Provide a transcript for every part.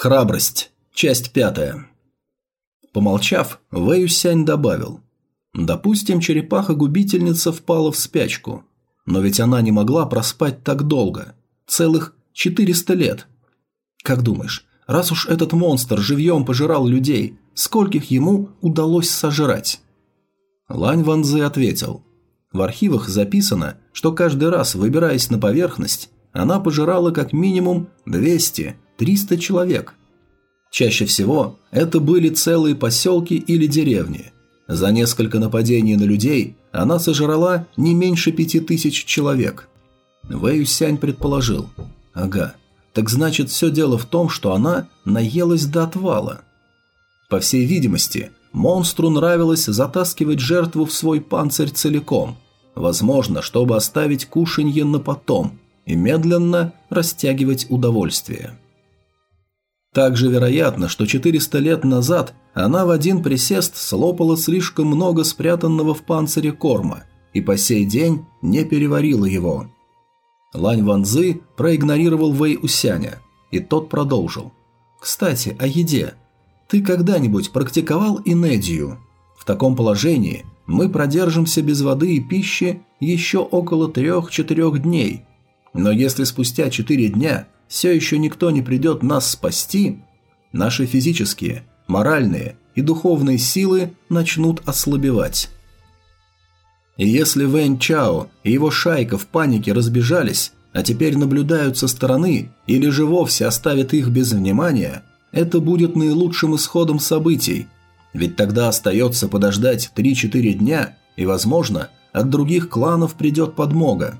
Храбрость. Часть пятая. Помолчав, Вэй Сянь добавил. Допустим, черепаха-губительница впала в спячку. Но ведь она не могла проспать так долго. Целых 400 лет. Как думаешь, раз уж этот монстр живьем пожирал людей, скольких ему удалось сожрать? Лань Ванзы ответил. В архивах записано, что каждый раз, выбираясь на поверхность, она пожирала как минимум 200 300 человек. Чаще всего это были целые поселки или деревни. За несколько нападений на людей она сожрала не меньше пяти тысяч человек. Вэй предположил. Ага, так значит все дело в том, что она наелась до отвала. По всей видимости, монстру нравилось затаскивать жертву в свой панцирь целиком, возможно, чтобы оставить кушанье на потом и медленно растягивать удовольствие. Также вероятно, что 400 лет назад она в один присест слопала слишком много спрятанного в панцире корма и по сей день не переварила его. Лань Ванзы проигнорировал Вэй Усяня, и тот продолжил. «Кстати, о еде. Ты когда-нибудь практиковал инедию? В таком положении мы продержимся без воды и пищи еще около трех-четырех дней. Но если спустя четыре дня все еще никто не придет нас спасти, наши физические, моральные и духовные силы начнут ослабевать. И если Вэнь Чао и его шайка в панике разбежались, а теперь наблюдают со стороны или же вовсе оставят их без внимания, это будет наилучшим исходом событий, ведь тогда остается подождать 3-4 дня, и, возможно, от других кланов придет подмога.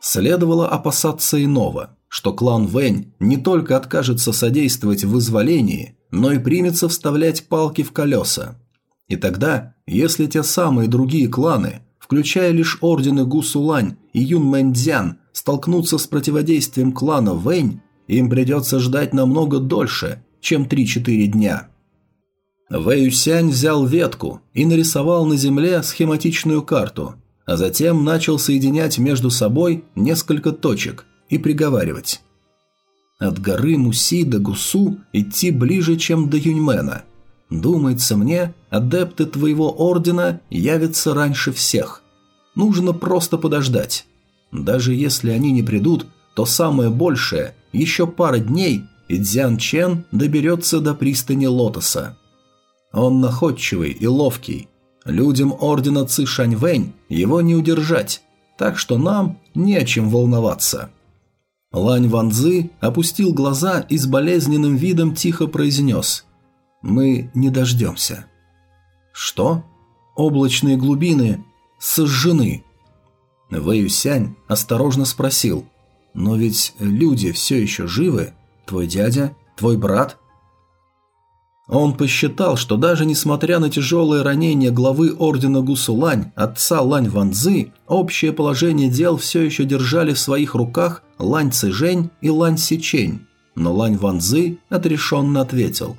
Следовало опасаться иного – что клан Вэнь не только откажется содействовать в вызволении, но и примется вставлять палки в колеса. И тогда, если те самые другие кланы, включая лишь ордены Гусулань и Юн Мэньцзян, столкнутся с противодействием клана Вэнь, им придется ждать намного дольше, чем 3-4 дня. Вэй Юсянь взял ветку и нарисовал на земле схематичную карту, а затем начал соединять между собой несколько точек – и приговаривать. От горы Муси до Гусу идти ближе, чем до Юньмена. Думается мне, адепты твоего ордена явятся раньше всех. Нужно просто подождать. Даже если они не придут, то самое большее, еще пара дней, и Дзян Чен доберется до пристани Лотоса. Он находчивый и ловкий. Людям ордена Ци Шаньвэнь его не удержать, так что нам не о чем волноваться. Лань Ванзы опустил глаза и с болезненным видом тихо произнес «Мы не дождемся». «Что?» «Облачные глубины сожжены». Вэюсянь осторожно спросил «Но ведь люди все еще живы? Твой дядя? Твой брат?» Он посчитал, что даже несмотря на тяжелое ранение главы ордена Гусулань, отца Лань Ванзы, общее положение дел все еще держали в своих руках Лань Цижень и Лань Сичень, но Лань Ванзы отрешенно ответил.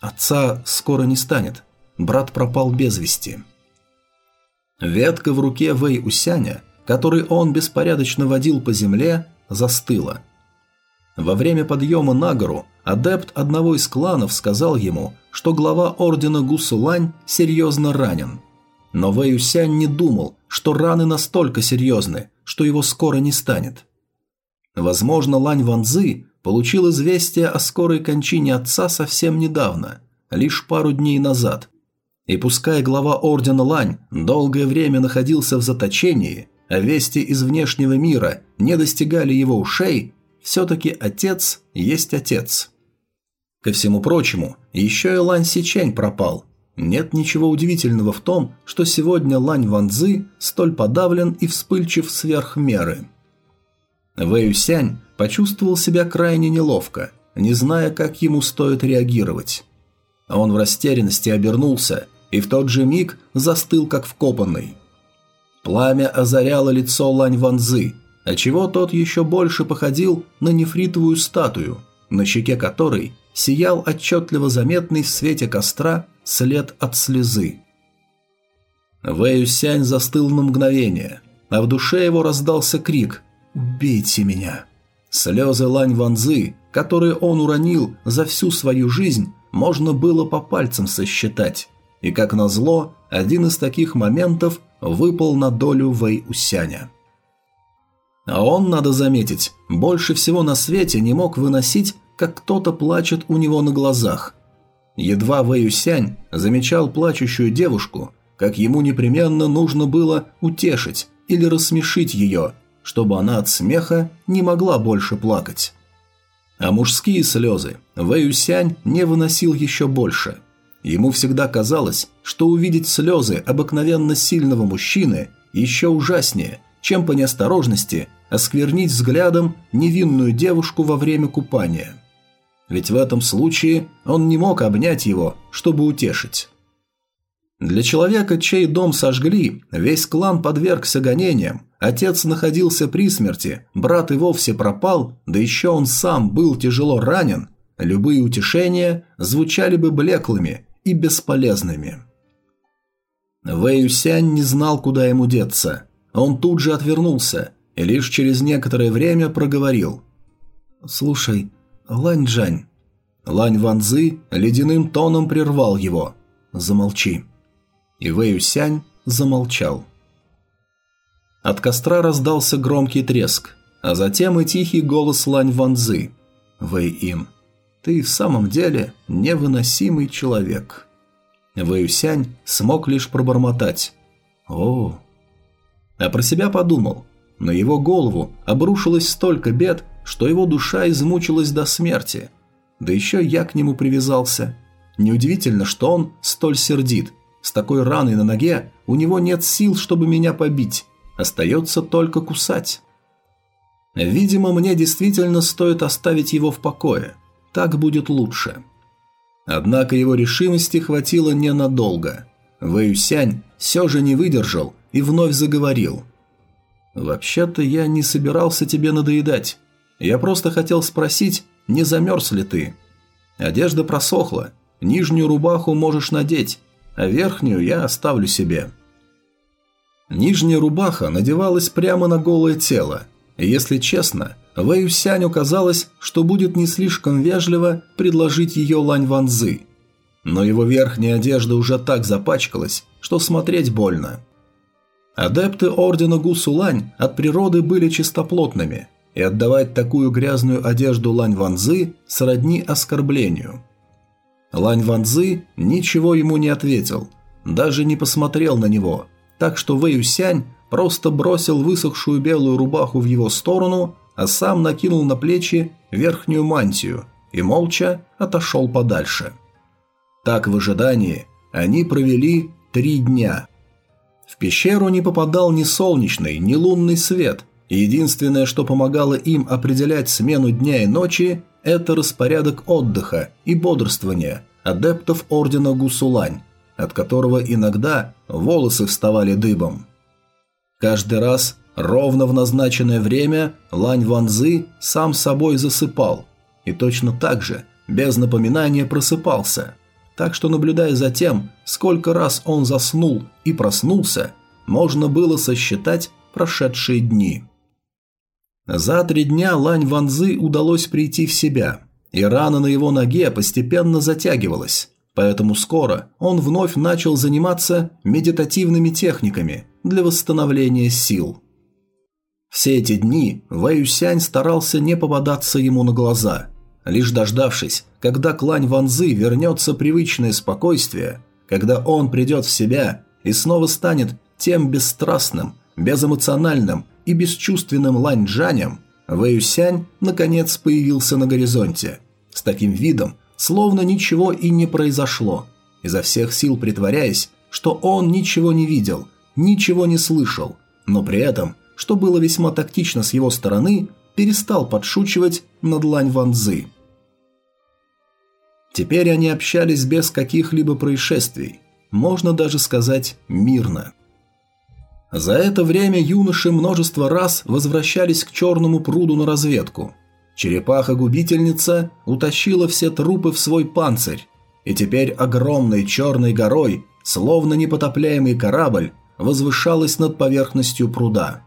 «Отца скоро не станет. Брат пропал без вести». Ветка в руке Вэй Усяня, который он беспорядочно водил по земле, застыла. Во время подъема на гору адепт одного из кланов сказал ему, что глава ордена Гусулань серьезно ранен. Но Вэй Усянь не думал, что раны настолько серьезны, что его скоро не станет. Возможно, Лань Ванзы получил известие о скорой кончине отца совсем недавно, лишь пару дней назад. И пускай глава ордена Лань долгое время находился в заточении, а вести из внешнего мира не достигали его ушей, все-таки отец есть отец. Ко всему прочему, еще и Лань Сичень пропал. Нет ничего удивительного в том, что сегодня Лань Ванзы столь подавлен и вспыльчив сверх меры. Вэюсянь почувствовал себя крайне неловко, не зная, как ему стоит реагировать. Он в растерянности обернулся и в тот же миг застыл, как вкопанный. Пламя озаряло лицо Лань Ванзы, отчего тот еще больше походил на нефритовую статую, на щеке которой сиял отчетливо заметный в свете костра след от слезы. Вэюсянь застыл на мгновение, а в душе его раздался крик – «Убейте меня!» Слезы Лань Ванзы которые он уронил за всю свою жизнь, можно было по пальцам сосчитать. И как назло, один из таких моментов выпал на долю Вэй Усяня. А он, надо заметить, больше всего на свете не мог выносить, как кто-то плачет у него на глазах. Едва Вэй Усянь замечал плачущую девушку, как ему непременно нужно было утешить или рассмешить ее, чтобы она от смеха не могла больше плакать. А мужские слезы Вэй Усянь не выносил еще больше. Ему всегда казалось, что увидеть слезы обыкновенно сильного мужчины еще ужаснее, чем по неосторожности осквернить взглядом невинную девушку во время купания. Ведь в этом случае он не мог обнять его, чтобы утешить. Для человека, чей дом сожгли, весь клан подвергся гонениям, отец находился при смерти, брат и вовсе пропал, да еще он сам был тяжело ранен, любые утешения звучали бы блеклыми и бесполезными. Вэй Юсянь не знал, куда ему деться. Он тут же отвернулся и лишь через некоторое время проговорил. «Слушай, Лань Джань». Лань Ванзы ледяным тоном прервал его. «Замолчи». И Вэй замолчал. От костра раздался громкий треск, а затем и тихий голос Лань Ванзы. «Вэй Ин, ты в самом деле невыносимый человек». Вэюсянь смог лишь пробормотать. «О!» А про себя подумал. На его голову обрушилось столько бед, что его душа измучилась до смерти. Да еще я к нему привязался. Неудивительно, что он столь сердит. С такой раной на ноге у него нет сил, чтобы меня побить. Остается только кусать. Видимо, мне действительно стоит оставить его в покое. Так будет лучше. Однако его решимости хватило ненадолго. Вэюсянь все же не выдержал и вновь заговорил. «Вообще-то я не собирался тебе надоедать. Я просто хотел спросить, не замерз ли ты? Одежда просохла, нижнюю рубаху можешь надеть, а верхнюю я оставлю себе». Нижняя рубаха надевалась прямо на голое тело, если честно, Вэй Сяню казалось, что будет не слишком вежливо предложить ее Лань Ванзы. Но его верхняя одежда уже так запачкалась, что смотреть больно. Адепты ордена Гусулань от природы были чистоплотными, и отдавать такую грязную одежду Лань Ванзы сродни оскорблению. Лань Ванзы ничего ему не ответил, даже не посмотрел на него, так что Вэй Сянь просто бросил высохшую белую рубаху в его сторону а сам накинул на плечи верхнюю мантию и молча отошел подальше. Так в ожидании они провели три дня. В пещеру не попадал ни солнечный, ни лунный свет, единственное, что помогало им определять смену дня и ночи, это распорядок отдыха и бодрствования адептов Ордена Гусулань, от которого иногда волосы вставали дыбом. Каждый раз Ровно в назначенное время Лань Ванзы сам собой засыпал. И точно так же, без напоминания, просыпался. Так что, наблюдая за тем, сколько раз он заснул и проснулся, можно было сосчитать прошедшие дни. За три дня Лань Ванзы удалось прийти в себя, и рана на его ноге постепенно затягивалась, поэтому скоро он вновь начал заниматься медитативными техниками для восстановления сил. Все эти дни Вэюсянь старался не попадаться ему на глаза. Лишь дождавшись, когда клань Ванзы вернется привычное спокойствие, когда он придет в себя и снова станет тем бесстрастным, безэмоциональным и бесчувственным Лань Джанем, Вэюсянь наконец появился на горизонте. С таким видом, словно ничего и не произошло, изо всех сил притворяясь, что он ничего не видел, ничего не слышал, но при этом – что было весьма тактично с его стороны, перестал подшучивать над Лань Ванзы. Теперь они общались без каких-либо происшествий, можно даже сказать мирно. За это время юноши множество раз возвращались к черному пруду на разведку. Черепаха-губительница утащила все трупы в свой панцирь, и теперь огромной черной горой, словно непотопляемый корабль, возвышалась над поверхностью пруда.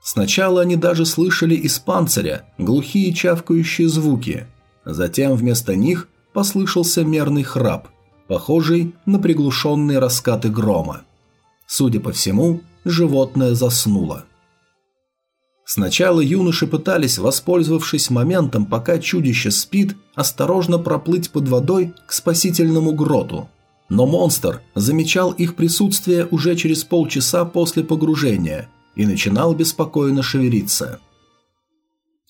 Сначала они даже слышали из панциря глухие чавкающие звуки. Затем вместо них послышался мерный храп, похожий на приглушенные раскаты грома. Судя по всему, животное заснуло. Сначала юноши пытались, воспользовавшись моментом, пока чудище спит, осторожно проплыть под водой к спасительному гроту. Но монстр замечал их присутствие уже через полчаса после погружения и начинал беспокойно шевелиться.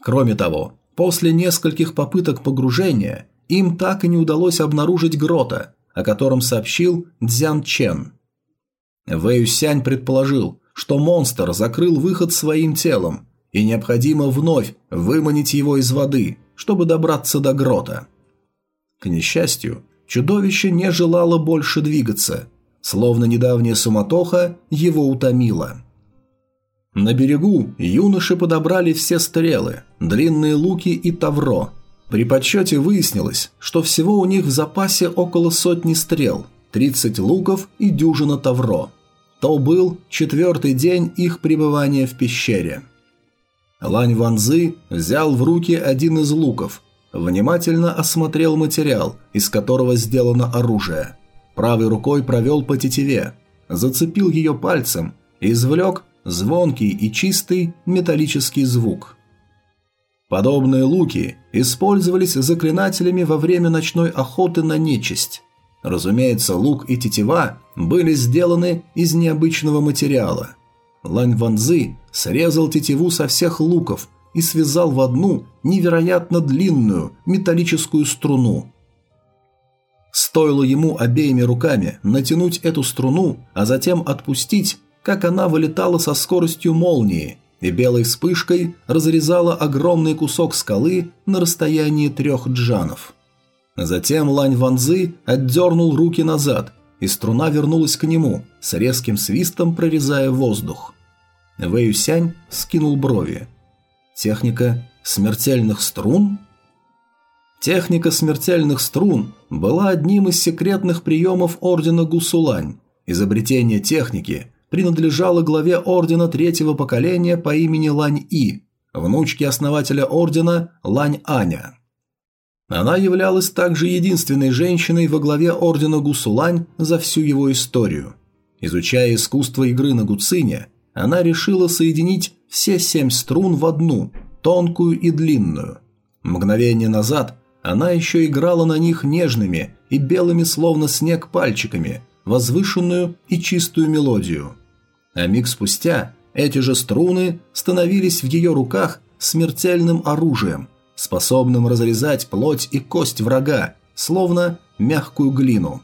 Кроме того, после нескольких попыток погружения им так и не удалось обнаружить грота, о котором сообщил Дзян Чен. Вэй Сянь предположил, что монстр закрыл выход своим телом и необходимо вновь выманить его из воды, чтобы добраться до грота. К несчастью, чудовище не желало больше двигаться, словно недавняя суматоха его утомила. На берегу юноши подобрали все стрелы, длинные луки и тавро. При подсчете выяснилось, что всего у них в запасе около сотни стрел, 30 луков и дюжина тавро. То был четвертый день их пребывания в пещере. Лань Ванзы взял в руки один из луков, внимательно осмотрел материал, из которого сделано оружие. Правой рукой провел по тетиве, зацепил ее пальцем и извлек звонкий и чистый металлический звук. Подобные луки использовались заклинателями во время ночной охоты на нечисть. Разумеется, лук и тетива были сделаны из необычного материала. Лань Ванзы срезал тетиву со всех луков и связал в одну невероятно длинную металлическую струну. Стоило ему обеими руками натянуть эту струну, а затем отпустить, как она вылетала со скоростью молнии и белой вспышкой разрезала огромный кусок скалы на расстоянии трех джанов. Затем Лань Ванзы отдернул руки назад и струна вернулась к нему, с резким свистом прорезая воздух. Вэй Сянь скинул брови. Техника смертельных струн? Техника смертельных струн была одним из секретных приемов ордена Гусулань. Изобретение техники принадлежало главе ордена третьего поколения по имени Лань И, внучке основателя ордена Лань Аня. Она являлась также единственной женщиной во главе ордена Гусулань за всю его историю. Изучая искусство игры на гуцине, она решила соединить все семь струн в одну, тонкую и длинную. Мгновение назад она еще играла на них нежными и белыми словно снег пальчиками, возвышенную и чистую мелодию. А миг спустя эти же струны становились в ее руках смертельным оружием – способным разрезать плоть и кость врага, словно мягкую глину.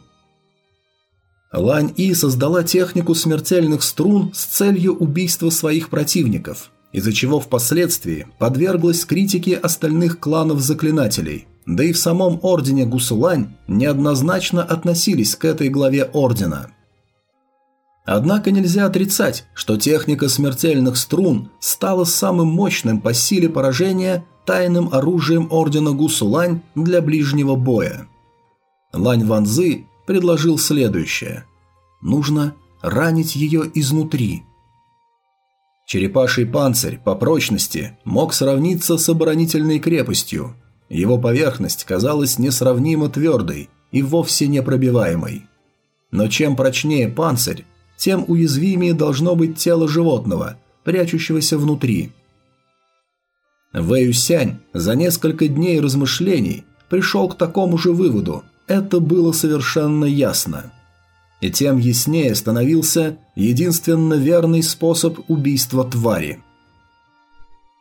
Лань И создала технику смертельных струн с целью убийства своих противников, из-за чего впоследствии подверглась критике остальных кланов заклинателей, да и в самом ордене Гусулань неоднозначно относились к этой главе ордена. Однако нельзя отрицать, что техника смертельных струн стала самым мощным по силе поражения тайным оружием ордена Гусулань для ближнего боя. Лань Ванзы предложил следующее. Нужно ранить ее изнутри. Черепаший панцирь по прочности мог сравниться с оборонительной крепостью. Его поверхность казалась несравнимо твердой и вовсе непробиваемой. Но чем прочнее панцирь, тем уязвимее должно быть тело животного, прячущегося внутри – Вэюсянь за несколько дней размышлений пришел к такому же выводу. Это было совершенно ясно. И тем яснее становился единственно верный способ убийства твари.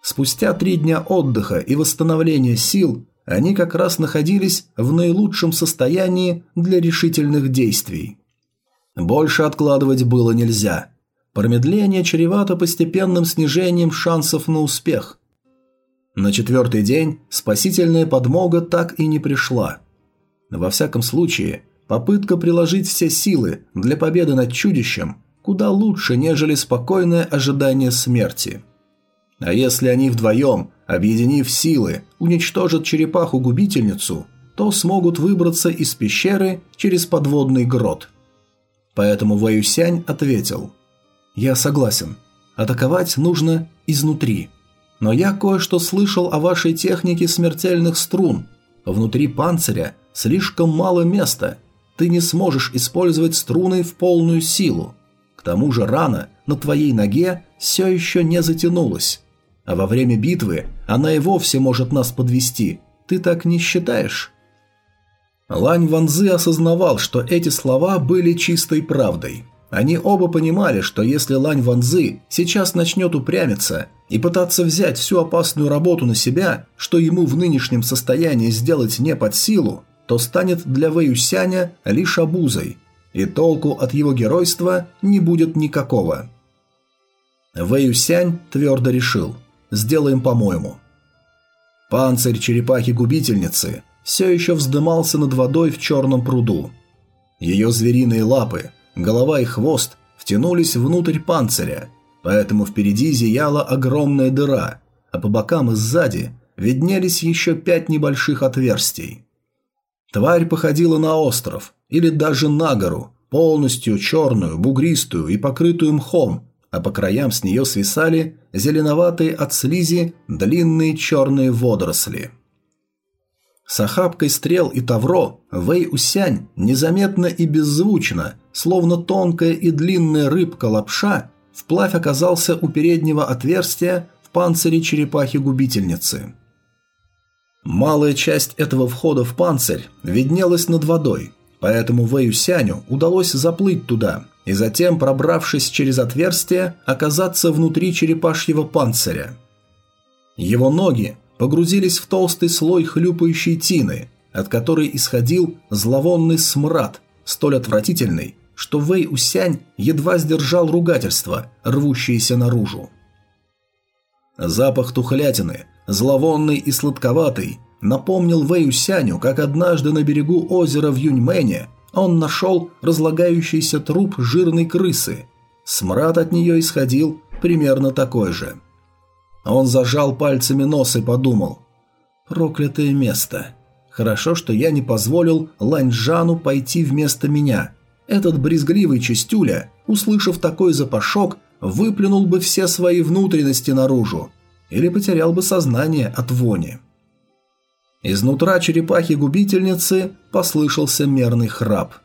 Спустя три дня отдыха и восстановления сил они как раз находились в наилучшем состоянии для решительных действий. Больше откладывать было нельзя. Промедление чревато постепенным снижением шансов на успех – на четвертый день спасительная подмога так и не пришла. Во всяком случае, попытка приложить все силы для победы над чудищем куда лучше, нежели спокойное ожидание смерти. А если они вдвоем, объединив силы, уничтожат черепаху-губительницу, то смогут выбраться из пещеры через подводный грот. Поэтому Ваюсянь ответил «Я согласен. Атаковать нужно изнутри. Но я кое-что слышал о вашей технике смертельных струн. Внутри панциря слишком мало места. Ты не сможешь использовать струны в полную силу. К тому же рана на твоей ноге все еще не затянулась. А во время битвы она и вовсе может нас подвести. Ты так не считаешь? Лань Ванзы осознавал, что эти слова были чистой правдой. Они оба понимали, что если Лань Ванзы сейчас начнет упрямиться и пытаться взять всю опасную работу на себя, что ему в нынешнем состоянии сделать не под силу, то станет для Вэюсяня лишь обузой, и толку от его геройства не будет никакого. Вэюсянь твердо решил «сделаем по-моему». Панцирь черепахи-губительницы все еще вздымался над водой в черном пруду. Ее звериные лапы, голова и хвост втянулись внутрь панциря, поэтому впереди зияла огромная дыра, а по бокам и сзади виднелись еще пять небольших отверстий. Тварь походила на остров или даже на гору, полностью черную, бугристую и покрытую мхом, а по краям с нее свисали зеленоватые от слизи длинные черные водоросли. С охапкой стрел и тавро Вэй Усянь незаметно и беззвучно, словно тонкая и длинная рыбка-лапша, вплавь оказался у переднего отверстия в панцире черепахи-губительницы. Малая часть этого входа в панцирь виднелась над водой, поэтому Вэй Усяню удалось заплыть туда и затем, пробравшись через отверстие, оказаться внутри черепашьего панциря. Его ноги погрузились в толстый слой хлюпающей тины, от которой исходил зловонный смрад, столь отвратительный, что Вэй Усянь едва сдержал ругательство, рвущееся наружу. Запах тухлятины, зловонный и сладковатый, напомнил Вэй Усяню, как однажды на берегу озера в Юньмэне он нашел разлагающийся труп жирной крысы. Смрад от нее исходил примерно такой же – он зажал пальцами нос и подумал. «Проклятое место. Хорошо, что я не позволил Ланьжану пойти вместо меня. Этот брезгливый чистюля, услышав такой запашок, выплюнул бы все свои внутренности наружу или потерял бы сознание от вони». Изнутра черепахи-губительницы послышался мерный храп.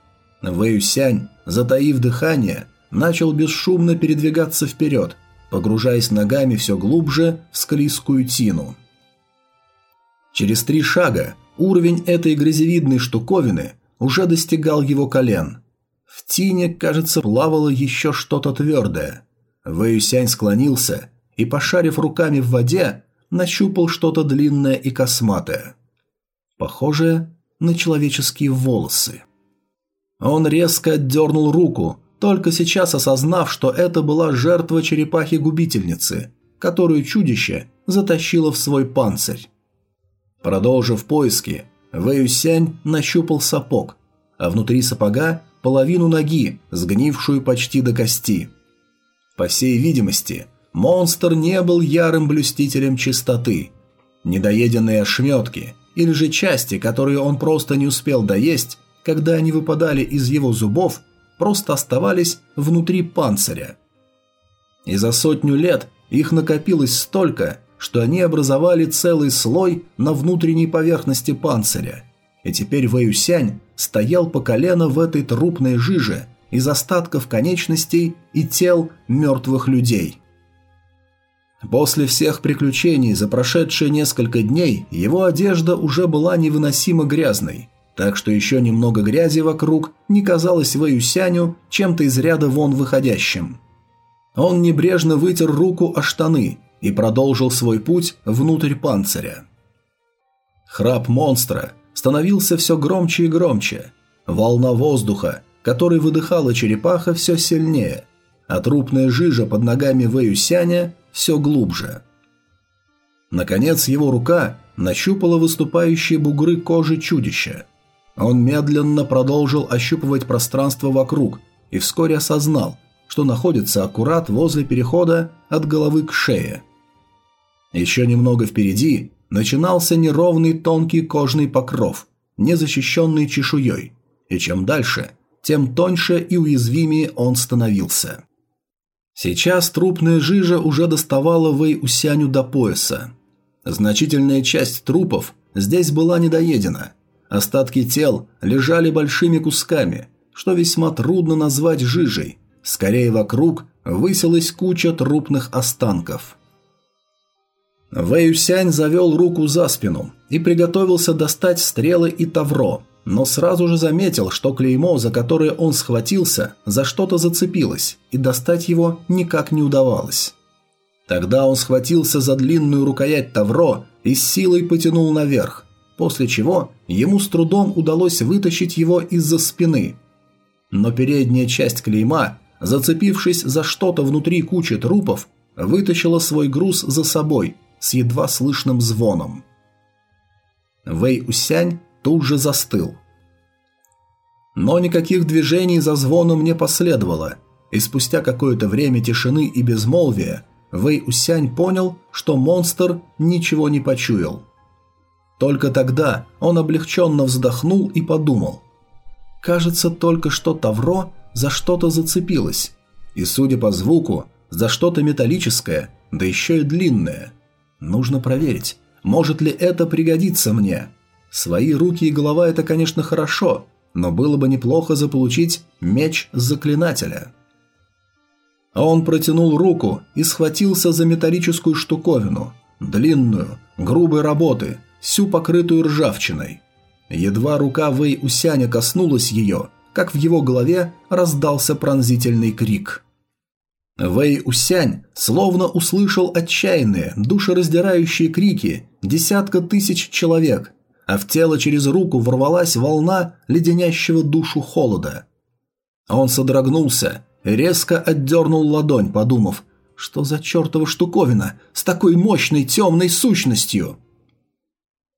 Вэюсянь, затаив дыхание, начал бесшумно передвигаться вперед – погружаясь ногами все глубже в склизкую тину. Через три шага уровень этой грязевидной штуковины уже достигал его колен. В тине, кажется, плавало еще что-то твердое. Вэюсянь склонился и, пошарив руками в воде, нащупал что-то длинное и косматое. Похожее на человеческие волосы. Он резко отдернул руку, только сейчас осознав, что это была жертва черепахи-губительницы, которую чудище затащило в свой панцирь. Продолжив поиски, Вэюсянь нащупал сапог, а внутри сапога половину ноги, сгнившую почти до кости. По всей видимости, монстр не был ярым блюстителем чистоты. Недоеденные ошметки или же части, которые он просто не успел доесть, когда они выпадали из его зубов, просто оставались внутри панциря. И за сотню лет их накопилось столько, что они образовали целый слой на внутренней поверхности панциря. И теперь Вэюсянь стоял по колено в этой трупной жиже из остатков конечностей и тел мертвых людей. После всех приключений за прошедшие несколько дней его одежда уже была невыносимо грязной – так что еще немного грязи вокруг не казалось Вэюсяню чем-то из ряда вон выходящим. Он небрежно вытер руку о штаны и продолжил свой путь внутрь панциря. Храп монстра становился все громче и громче. Волна воздуха, который выдыхала черепаха, все сильнее, а трупная жижа под ногами Вэюсяня все глубже. Наконец его рука нащупала выступающие бугры кожи чудища – он медленно продолжил ощупывать пространство вокруг и вскоре осознал, что находится аккурат возле перехода от головы к шее. Еще немного впереди начинался неровный тонкий кожный покров, не защищенный чешуей, и чем дальше, тем тоньше и уязвимее он становился. Сейчас трупная жижа уже доставала Вэй Усяню до пояса. Значительная часть трупов здесь была недоедена. Остатки тел лежали большими кусками, что весьма трудно назвать жижей. Скорее вокруг высилась куча трупных останков. Вэй Усянь завел руку за спину и приготовился достать стрелы и тавро, но сразу же заметил, что клеймо, за которое он схватился, за что-то зацепилось, и достать его никак не удавалось. Тогда он схватился за длинную рукоять тавро и с силой потянул наверх, после чего ему с трудом удалось вытащить его из-за спины. Но передняя часть клейма, зацепившись за что-то внутри кучи трупов, вытащила свой груз за собой с едва слышным звоном. Вэй Усянь тут же застыл. Но никаких движений за звоном не последовало, и спустя какое-то время тишины и безмолвия Вэй Усянь понял, что монстр ничего не почуял. Только тогда он облегченно вздохнул и подумал. Кажется, только что Тавро за что-то зацепилось, и, судя по звуку, за что-то металлическое, да еще и длинное. Нужно проверить, может ли это пригодиться мне. Свои руки и голова – это, конечно, хорошо, но было бы неплохо заполучить меч заклинателя. Он протянул руку и схватился за металлическую штуковину, длинную, грубой работы, всю покрытую ржавчиной. Едва рука Вэй Усяня коснулась ее, как в его голове раздался пронзительный крик. Вэй Усянь словно услышал отчаянные, душераздирающие крики десятка тысяч человек, а в тело через руку ворвалась волна леденящего душу холода. Он содрогнулся, резко отдернул ладонь, подумав, что за чертова штуковина с такой мощной темной сущностью.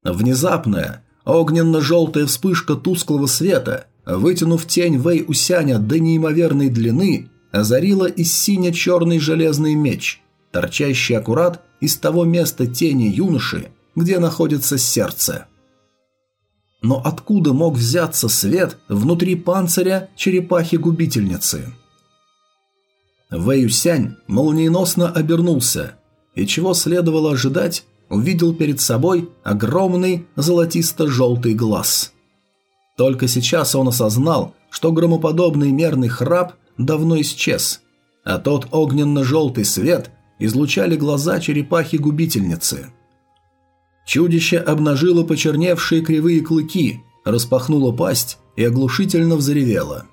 Внезапная, огненно-желтая вспышка тусклого света, вытянув тень Вэй Усяня до неимоверной длины, озарила и сине-черный железный меч, торчащий аккурат из того места тени юноши, где находится сердце. Но откуда мог взяться свет внутри панциря черепахи-губительницы? Вэйюсянь молниеносно обернулся, и чего следовало ожидать, увидел перед собой огромный золотисто-желтый глаз. Только сейчас он осознал, что громоподобный мерный храп давно исчез, а тот огненно-желтый свет излучали глаза черепахи-губительницы – Чудище обнажило почерневшие кривые клыки, распахнуло пасть и оглушительно взревело.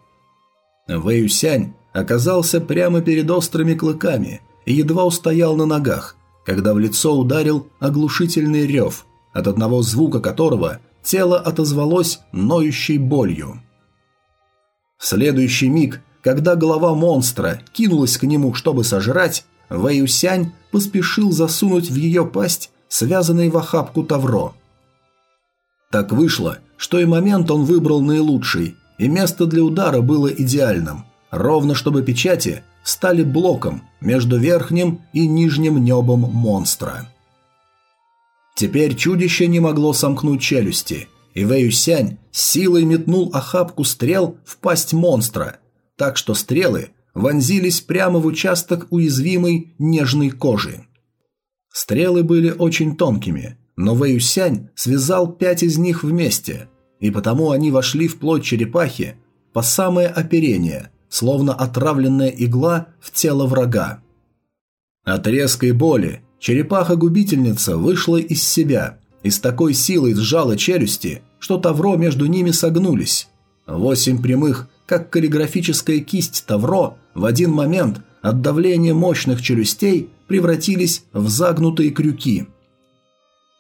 Вэюсянь оказался прямо перед острыми клыками и едва устоял на ногах, когда в лицо ударил оглушительный рев, от одного звука которого тело отозвалось ноющей болью. В следующий миг, когда голова монстра кинулась к нему, чтобы сожрать, Вэюсянь поспешил засунуть в ее пасть связанный в охапку тавро. Так вышло, что и момент он выбрал наилучший, и место для удара было идеальным, ровно чтобы печати стали блоком между верхним и нижним небом монстра. Теперь чудище не могло сомкнуть челюсти, и Вэюсянь силой метнул охапку стрел в пасть монстра, так что стрелы вонзились прямо в участок уязвимой нежной кожи. Стрелы были очень тонкими, но Вэюсянь связал пять из них вместе, и потому они вошли в плоть черепахи по самое оперение, словно отравленная игла в тело врага. От резкой боли черепаха-губительница вышла из себя и с такой силой сжала челюсти, что тавро между ними согнулись. Восемь прямых, как каллиграфическая кисть тавро, в один момент от давления мощных челюстей превратились в загнутые крюки.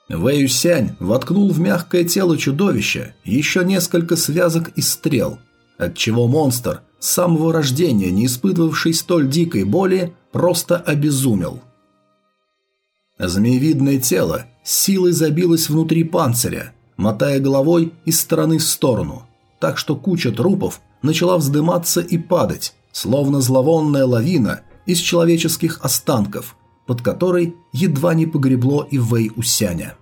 Вэюсянь воткнул в мягкое тело чудовища еще несколько связок из стрел, отчего монстр, с самого рождения не испытывавший столь дикой боли, просто обезумел. Змеевидное тело силой забилось внутри панциря, мотая головой из стороны в сторону, так что куча трупов начала вздыматься и падать, словно зловонная лавина из человеческих останков, под которой едва не погребло и Вэй Усяня.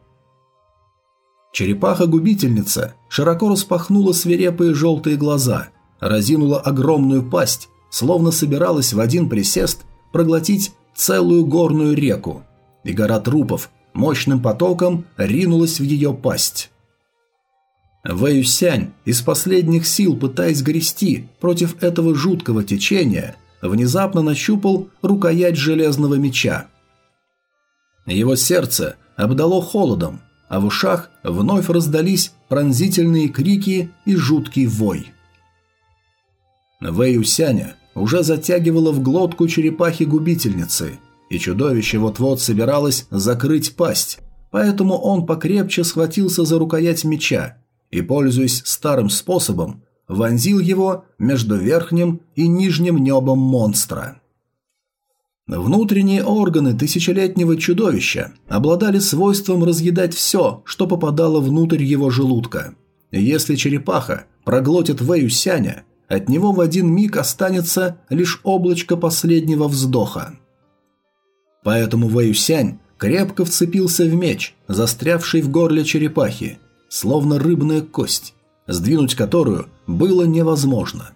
Черепаха-губительница широко распахнула свирепые желтые глаза, разинула огромную пасть, словно собиралась в один присест проглотить целую горную реку, и гора трупов мощным потоком ринулась в ее пасть. Вэйюсянь, из последних сил пытаясь грести против этого жуткого течения, внезапно нащупал рукоять железного меча. Его сердце обдало холодом, а в ушах вновь раздались пронзительные крики и жуткий вой. Вэйюсяня уже затягивала в глотку черепахи-губительницы, и чудовище вот-вот собиралось закрыть пасть, поэтому он покрепче схватился за рукоять меча и, пользуясь старым способом, вонзил его между верхним и нижним небом монстра. Внутренние органы тысячелетнего чудовища обладали свойством разъедать все, что попадало внутрь его желудка. Если черепаха проглотит Вэюсяня, от него в один миг останется лишь облачко последнего вздоха. Поэтому Вэюсянь крепко вцепился в меч, застрявший в горле черепахи, словно рыбная кость, сдвинуть которую было невозможно.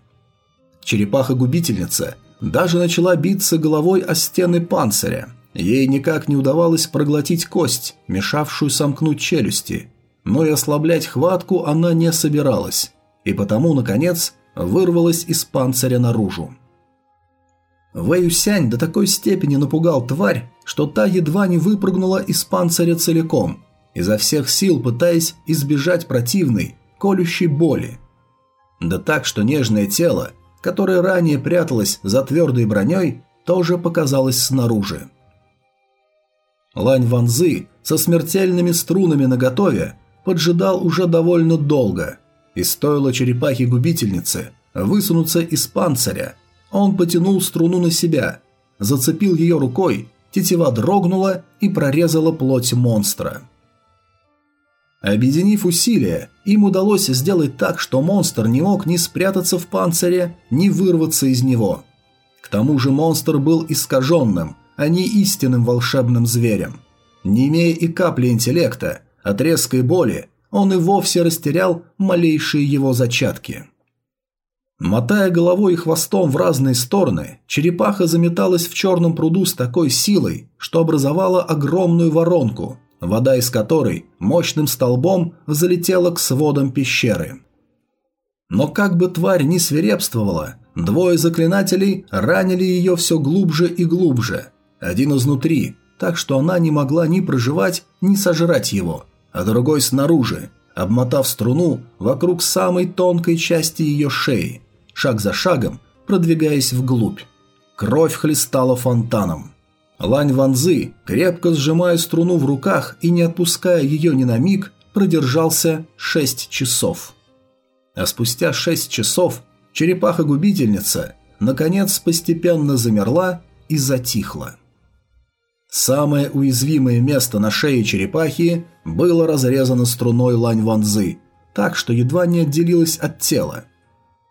Черепаха-губительница даже начала биться головой о стены панциря. Ей никак не удавалось проглотить кость, мешавшую сомкнуть челюсти, но и ослаблять хватку она не собиралась, и потому, наконец, вырвалась из панциря наружу. Вэйюсянь до такой степени напугал тварь, что та едва не выпрыгнула из панциря целиком, изо всех сил пытаясь избежать противной, колющей боли. Да так, что нежное тело, которое ранее пряталось за твердой броней, тоже показалось снаружи. Лань Ванзы со смертельными струнами наготове поджидал уже довольно долго, и стоило черепахе-губительнице высунуться из панциря, он потянул струну на себя, зацепил ее рукой, тетива дрогнула и прорезала плоть монстра. Объединив усилия, им удалось сделать так, что монстр не мог ни спрятаться в панцире, ни вырваться из него. К тому же монстр был искаженным, а не истинным волшебным зверем. Не имея и капли интеллекта, от резкой боли он и вовсе растерял малейшие его зачатки. Мотая головой и хвостом в разные стороны, черепаха заметалась в черном пруду с такой силой, что образовала огромную воронку – вода из которой мощным столбом залетела к сводам пещеры. Но как бы тварь ни свирепствовала, двое заклинателей ранили ее все глубже и глубже, один изнутри, так что она не могла ни проживать, ни сожрать его, а другой снаружи, обмотав струну вокруг самой тонкой части ее шеи, шаг за шагом продвигаясь вглубь. Кровь хлестала фонтаном. Лань Ванзы, крепко сжимая струну в руках и не отпуская ее ни на миг, продержался шесть часов. А спустя шесть часов черепаха-губительница наконец постепенно замерла и затихла. Самое уязвимое место на шее черепахи было разрезано струной лань ванзы, так что едва не отделилось от тела.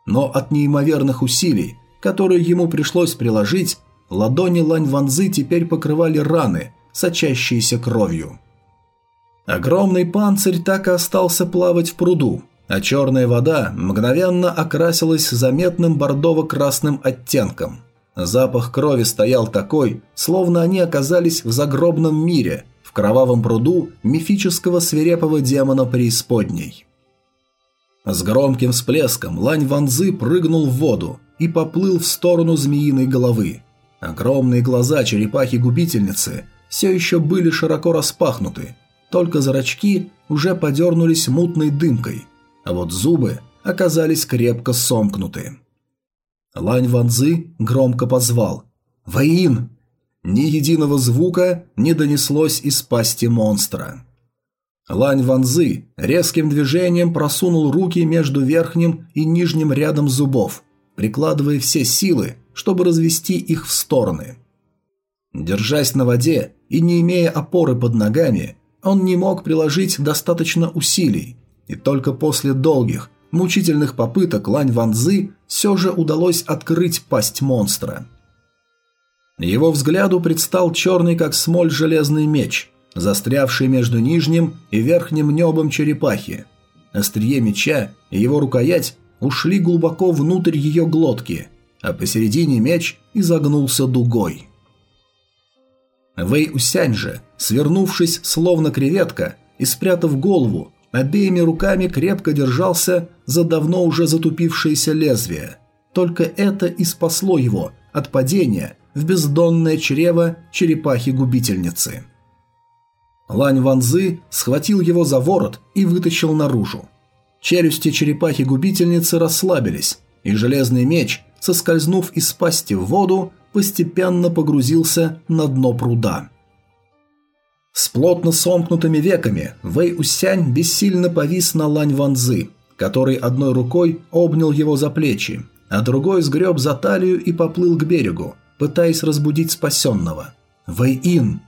Но от неимоверных усилий, которые ему пришлось приложить, Ладони Лань Ванзы теперь покрывали раны, сочащиеся кровью. Огромный панцирь так и остался плавать в пруду, а черная вода мгновенно окрасилась заметным бордово-красным оттенком. Запах крови стоял такой, словно они оказались в загробном мире, в кровавом пруду мифического свирепого демона преисподней. С громким всплеском Лань Ванзы прыгнул в воду и поплыл в сторону змеиной головы. Огромные глаза черепахи-губительницы все еще были широко распахнуты, только зрачки уже подернулись мутной дымкой, а вот зубы оказались крепко сомкнуты. Лань Ванзы громко позвал «Ваин!». Ни единого звука не донеслось из пасти монстра. Лань Ванзы резким движением просунул руки между верхним и нижним рядом зубов, прикладывая все силы, чтобы развести их в стороны. Держась на воде и не имея опоры под ногами, он не мог приложить достаточно усилий, и только после долгих, мучительных попыток Лань Ванзы все же удалось открыть пасть монстра. Его взгляду предстал черный как смоль железный меч, застрявший между нижним и верхним небом черепахи. Острие меча и его рукоять ушли глубоко внутрь ее глотки – а посередине меч изогнулся дугой. Вэй Усянь же, свернувшись словно креветка и спрятав голову, обеими руками крепко держался за давно уже затупившееся лезвие. Только это и спасло его от падения в бездонное чрево черепахи-губительницы. Лань Ванзы схватил его за ворот и вытащил наружу. Челюсти черепахи-губительницы расслабились, и железный меч, соскользнув из пасти в воду, постепенно погрузился на дно пруда. С плотно сомкнутыми веками Вэй Усянь бессильно повис на Лань Ванзы, который одной рукой обнял его за плечи, а другой сгреб за талию и поплыл к берегу, пытаясь разбудить спасенного. «Вэй Ин!»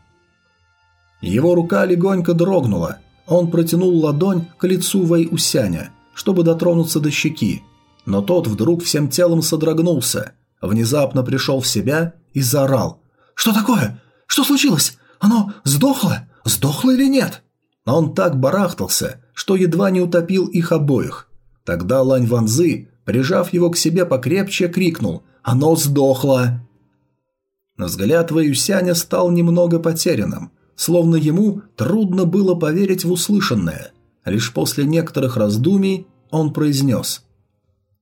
Его рука легонько дрогнула, он протянул ладонь к лицу Вэй Усяня, чтобы дотронуться до щеки, но тот вдруг всем телом содрогнулся, внезапно пришел в себя и заорал. «Что такое? Что случилось? Оно сдохло? Сдохло или нет?» А он так барахтался, что едва не утопил их обоих. Тогда Лань Ванзы, прижав его к себе покрепче, крикнул «Оно сдохло!». Взгляд Вэюсяня стал немного потерянным, словно ему трудно было поверить в услышанное. Лишь после некоторых раздумий он произнес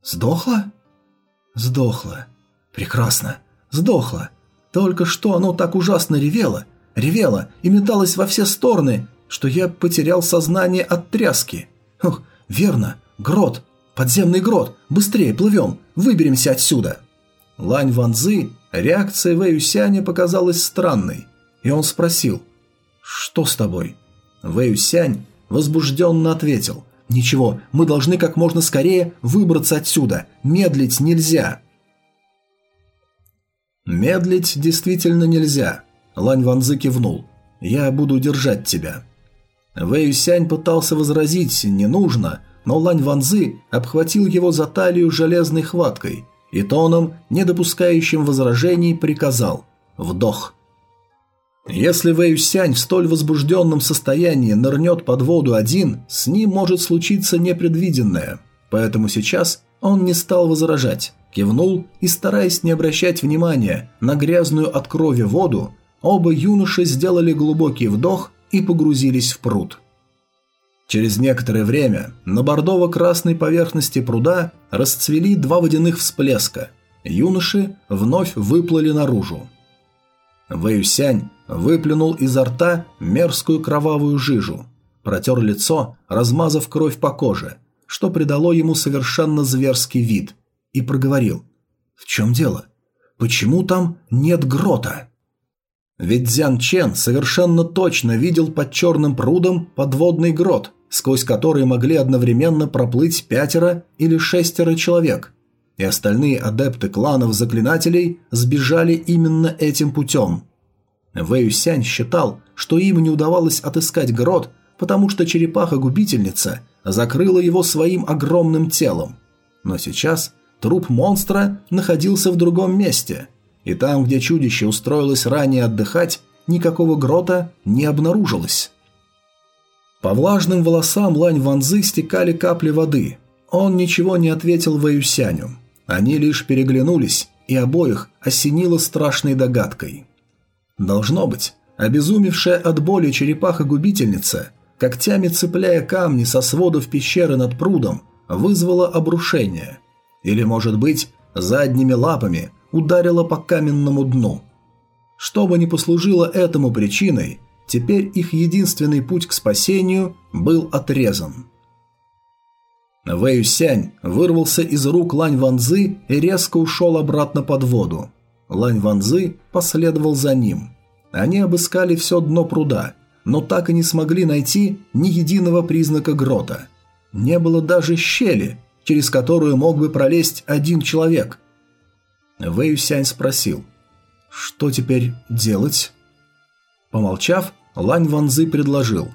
«Сдохло?» «Сдохло. Прекрасно. Сдохло. Только что оно так ужасно ревело, ревело и металось во все стороны, что я потерял сознание от тряски. Ох, верно, грот, подземный грот, быстрее плывем, выберемся отсюда». Лань Ванзы, реакция Вэюсяня показалась странной, и он спросил «Что с тобой?» Вэюсянь возбужденно ответил «Ничего, мы должны как можно скорее выбраться отсюда, медлить нельзя». «Медлить действительно нельзя», – Лань Ванзы кивнул. «Я буду держать тебя». Вэй Сянь пытался возразить «не нужно», но Лань Ванзы обхватил его за талию железной хваткой и тоном, не допускающим возражений, приказал «вдох». Если Вэй Сянь в столь возбужденном состоянии нырнет под воду один, с ним может случиться непредвиденное, поэтому сейчас он не стал возражать кивнул и, стараясь не обращать внимания на грязную от крови воду, оба юноши сделали глубокий вдох и погрузились в пруд. Через некоторое время на бордово-красной поверхности пруда расцвели два водяных всплеска. Юноши вновь выплыли наружу. Вэюсянь выплюнул изо рта мерзкую кровавую жижу, протер лицо, размазав кровь по коже, что придало ему совершенно зверский вид – и проговорил. «В чем дело? Почему там нет грота?» Ведь Дзян Чен совершенно точно видел под черным прудом подводный грот, сквозь который могли одновременно проплыть пятеро или шестеро человек, и остальные адепты кланов заклинателей сбежали именно этим путем. Вэй Сянь считал, что им не удавалось отыскать грот, потому что черепаха-губительница закрыла его своим огромным телом. Но сейчас Труп монстра находился в другом месте, и там, где чудище устроилось ранее отдыхать, никакого грота не обнаружилось. По влажным волосам Лань Ванзы стекали капли воды. Он ничего не ответил Вэюсяню. Они лишь переглянулись, и обоих осенило страшной догадкой. Должно быть, обезумевшая от боли черепаха-губительница, когтями цепляя камни со сводов пещеры над прудом, вызвала обрушение – или, может быть, задними лапами ударила по каменному дну. Что бы ни послужило этому причиной, теперь их единственный путь к спасению был отрезан. Вэй Сянь вырвался из рук Лань Ванзы и резко ушел обратно под воду. Лань Ванзы последовал за ним. Они обыскали все дно пруда, но так и не смогли найти ни единого признака грота. Не было даже щели, через которую мог бы пролезть один человек. Вэй Сянь спросил, «Что теперь делать?» Помолчав, Лань Ванзы предложил,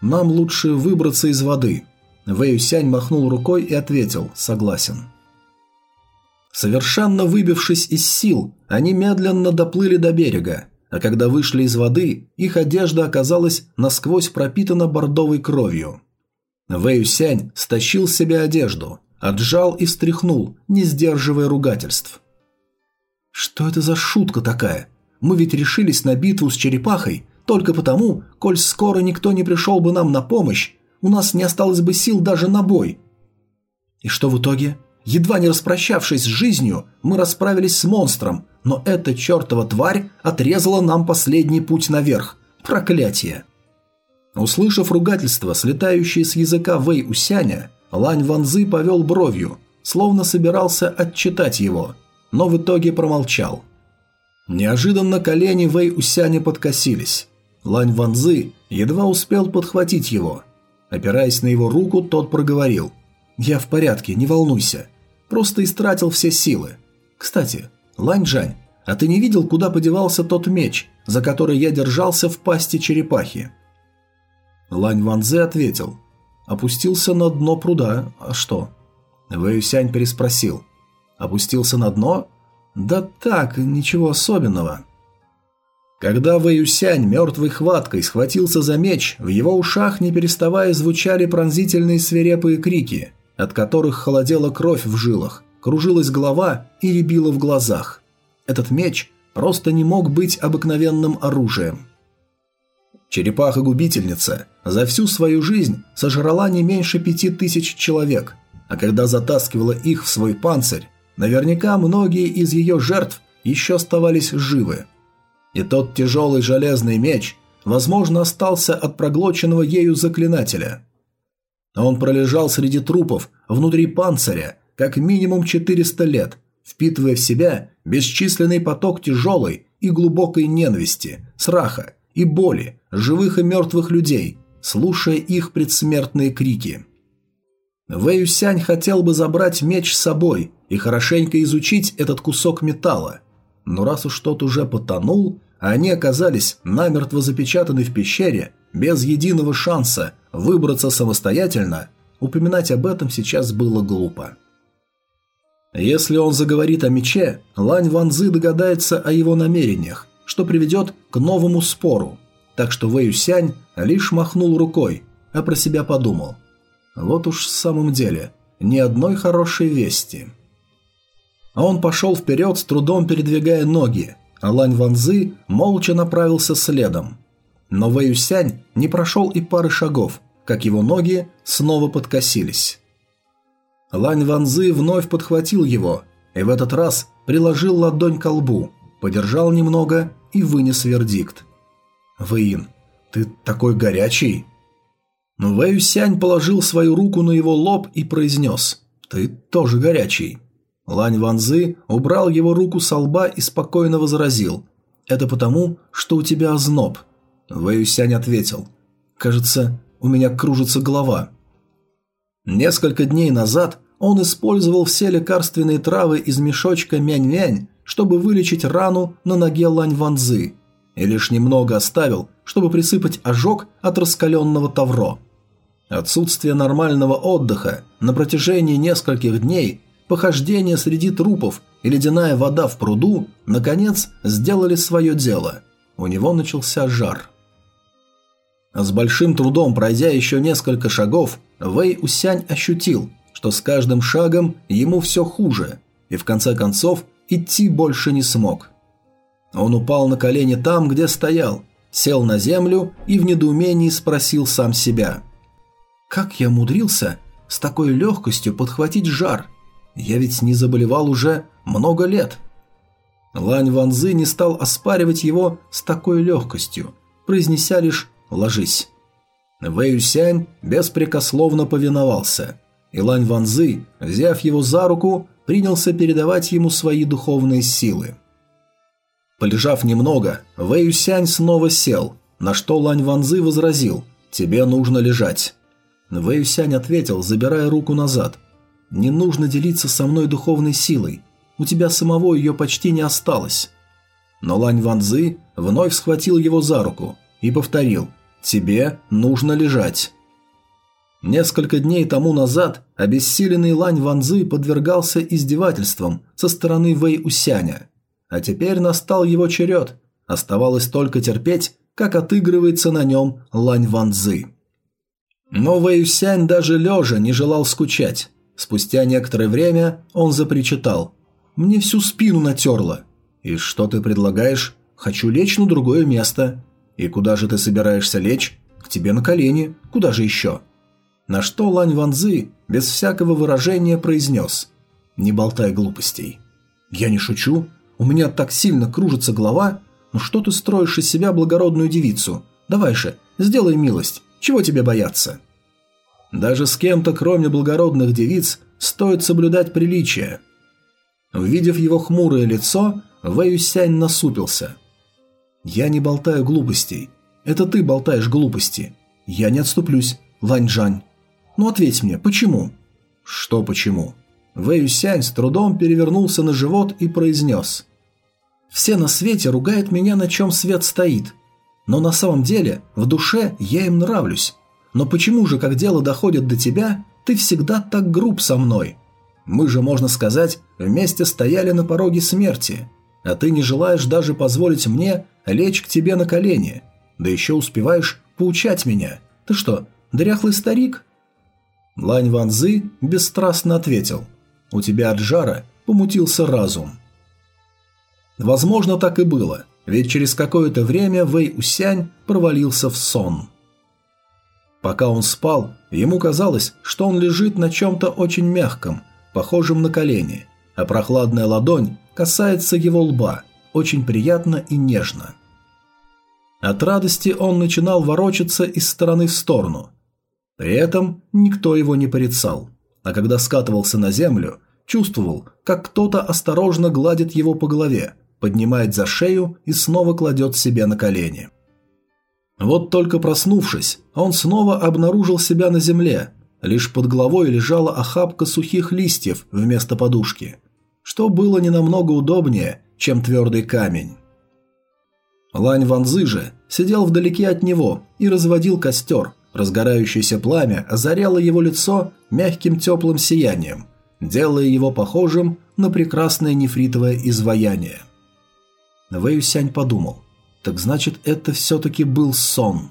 «Нам лучше выбраться из воды». Вэй Сянь махнул рукой и ответил, «Согласен». Совершенно выбившись из сил, они медленно доплыли до берега, а когда вышли из воды, их одежда оказалась насквозь пропитана бордовой кровью. Вэй Сянь стащил с себя одежду, Отжал и встряхнул, не сдерживая ругательств. «Что это за шутка такая? Мы ведь решились на битву с черепахой только потому, коль скоро никто не пришел бы нам на помощь, у нас не осталось бы сил даже на бой. И что в итоге? Едва не распрощавшись с жизнью, мы расправились с монстром, но эта чертова тварь отрезала нам последний путь наверх. Проклятие! Услышав ругательство, слетающее с языка Вэй Усяня, Лань Ванзы повел бровью, словно собирался отчитать его, но в итоге промолчал. Неожиданно колени Вэй Усяня подкосились. Лань Ванзы едва успел подхватить его. Опираясь на его руку, тот проговорил. «Я в порядке, не волнуйся. Просто истратил все силы. Кстати, Лань Джань, а ты не видел, куда подевался тот меч, за который я держался в пасти черепахи?» Лань Ванзе ответил. «Опустился на дно пруда. А что?» Вэйюсянь переспросил. «Опустился на дно?» «Да так, ничего особенного». Когда Вэйюсянь мертвой хваткой схватился за меч, в его ушах не переставая звучали пронзительные свирепые крики, от которых холодела кровь в жилах, кружилась голова и рябила в глазах. Этот меч просто не мог быть обыкновенным оружием. Черепаха-губительница за всю свою жизнь сожрала не меньше пяти тысяч человек, а когда затаскивала их в свой панцирь, наверняка многие из ее жертв еще оставались живы – и тот тяжелый железный меч, возможно, остался от проглоченного ею заклинателя. Он пролежал среди трупов, внутри панциря, как минимум 400 лет, впитывая в себя бесчисленный поток тяжелой и глубокой ненависти, страха и боли живых и мертвых людей, слушая их предсмертные крики. Вэйюсянь хотел бы забрать меч с собой и хорошенько изучить этот кусок металла, но раз уж тот уже потонул, они оказались намертво запечатаны в пещере, без единого шанса выбраться самостоятельно, упоминать об этом сейчас было глупо. Если он заговорит о мече, Лань Ванзы догадается о его намерениях, что приведет к новому спору, так что Вэй Сянь лишь махнул рукой, а про себя подумал. Вот уж в самом деле, ни одной хорошей вести. А он пошел вперед, с трудом передвигая ноги, а Лань Ванзы молча направился следом. Но Вэй Юсянь не прошел и пары шагов, как его ноги снова подкосились. Лань Ванзы вновь подхватил его и в этот раз приложил ладонь к лбу, подержал немного и вынес вердикт. «Вэйин, ты такой горячий!» Но Вэй Юсянь положил свою руку на его лоб и произнес «Ты тоже горячий». Лань Ванзы убрал его руку со лба и спокойно возразил. «Это потому, что у тебя озноб». Вэйюсянь ответил. «Кажется, у меня кружится голова». Несколько дней назад он использовал все лекарственные травы из мешочка мянь-мянь, чтобы вылечить рану на ноге Лань Ванзы, и лишь немного оставил, чтобы присыпать ожог от раскаленного тавро. Отсутствие нормального отдыха на протяжении нескольких дней похождение среди трупов и ледяная вода в пруду, наконец, сделали свое дело. У него начался жар. С большим трудом пройдя еще несколько шагов, Вэй Усянь ощутил, что с каждым шагом ему все хуже, и в конце концов идти больше не смог. Он упал на колени там, где стоял, сел на землю и в недоумении спросил сам себя. «Как я умудрился с такой легкостью подхватить жар?» Я ведь не заболевал уже много лет. Лань Ванзы не стал оспаривать его с такой легкостью, произнеся лишь «ложись». Вэй Юсянь беспрекословно повиновался, и Лань Ванзы, взяв его за руку, принялся передавать ему свои духовные силы. Полежав немного, Вэй Юсянь снова сел, на что Лань Ванзы возразил «Тебе нужно лежать». Вэй Юсянь ответил, забирая руку назад – не нужно делиться со мной духовной силой. У тебя самого ее почти не осталось. Но Лань Ванзы вновь схватил его за руку и повторил «Тебе нужно лежать». Несколько дней тому назад обессиленный Лань Ванзы подвергался издевательствам со стороны Вэй Усяня. А теперь настал его черед. Оставалось только терпеть, как отыгрывается на нем Лань Ванзы. Но Вэй Усянь даже лежа не желал скучать. Спустя некоторое время он запричитал. «Мне всю спину натерло». «И что ты предлагаешь?» Хочу лечь на другое место». «И куда же ты собираешься лечь?» «К тебе на колени. Куда же еще?» На что Лань Ванзы без всякого выражения произнес «Не болтай глупостей». «Я не шучу. У меня так сильно кружится голова. Ну что ты строишь из себя благородную девицу? Давай же, сделай милость. Чего тебе бояться?» Даже с кем-то, кроме благородных девиц, стоит соблюдать приличие. Увидев его хмурое лицо, Вэй Сянь насупился. «Я не болтаю глупостей. Это ты болтаешь глупости. Я не отступлюсь, Лань Джань. Ну ответь мне, почему?» «Что почему?» Вэй Сянь с трудом перевернулся на живот и произнес. «Все на свете ругают меня, на чем свет стоит. Но на самом деле, в душе я им нравлюсь. Но почему же, как дело доходит до тебя, ты всегда так груб со мной? Мы же, можно сказать, вместе стояли на пороге смерти, а ты не желаешь даже позволить мне лечь к тебе на колени, да еще успеваешь поучать меня. Ты что, дряхлый старик?» Лань Ван Цзы бесстрастно ответил. «У тебя от жара помутился разум». Возможно, так и было, ведь через какое-то время Вэй Усянь провалился в сон. Пока он спал, ему казалось, что он лежит на чем-то очень мягком, похожем на колени, а прохладная ладонь касается его лба, очень приятно и нежно. От радости он начинал ворочаться из стороны в сторону. При этом никто его не порицал, а когда скатывался на землю, чувствовал, как кто-то осторожно гладит его по голове, поднимает за шею и снова кладет себе на колени. Вот только проснувшись, он снова обнаружил себя на земле, лишь под головой лежала охапка сухих листьев вместо подушки, что было не намного удобнее, чем твердый камень. Лань Ванзы же сидел вдалеке от него и разводил костер. Разгорающееся пламя озаряло его лицо мягким теплым сиянием, делая его похожим на прекрасное нефритовое изваяние. Вэйюсянь подумал, так значит это все-таки был сон.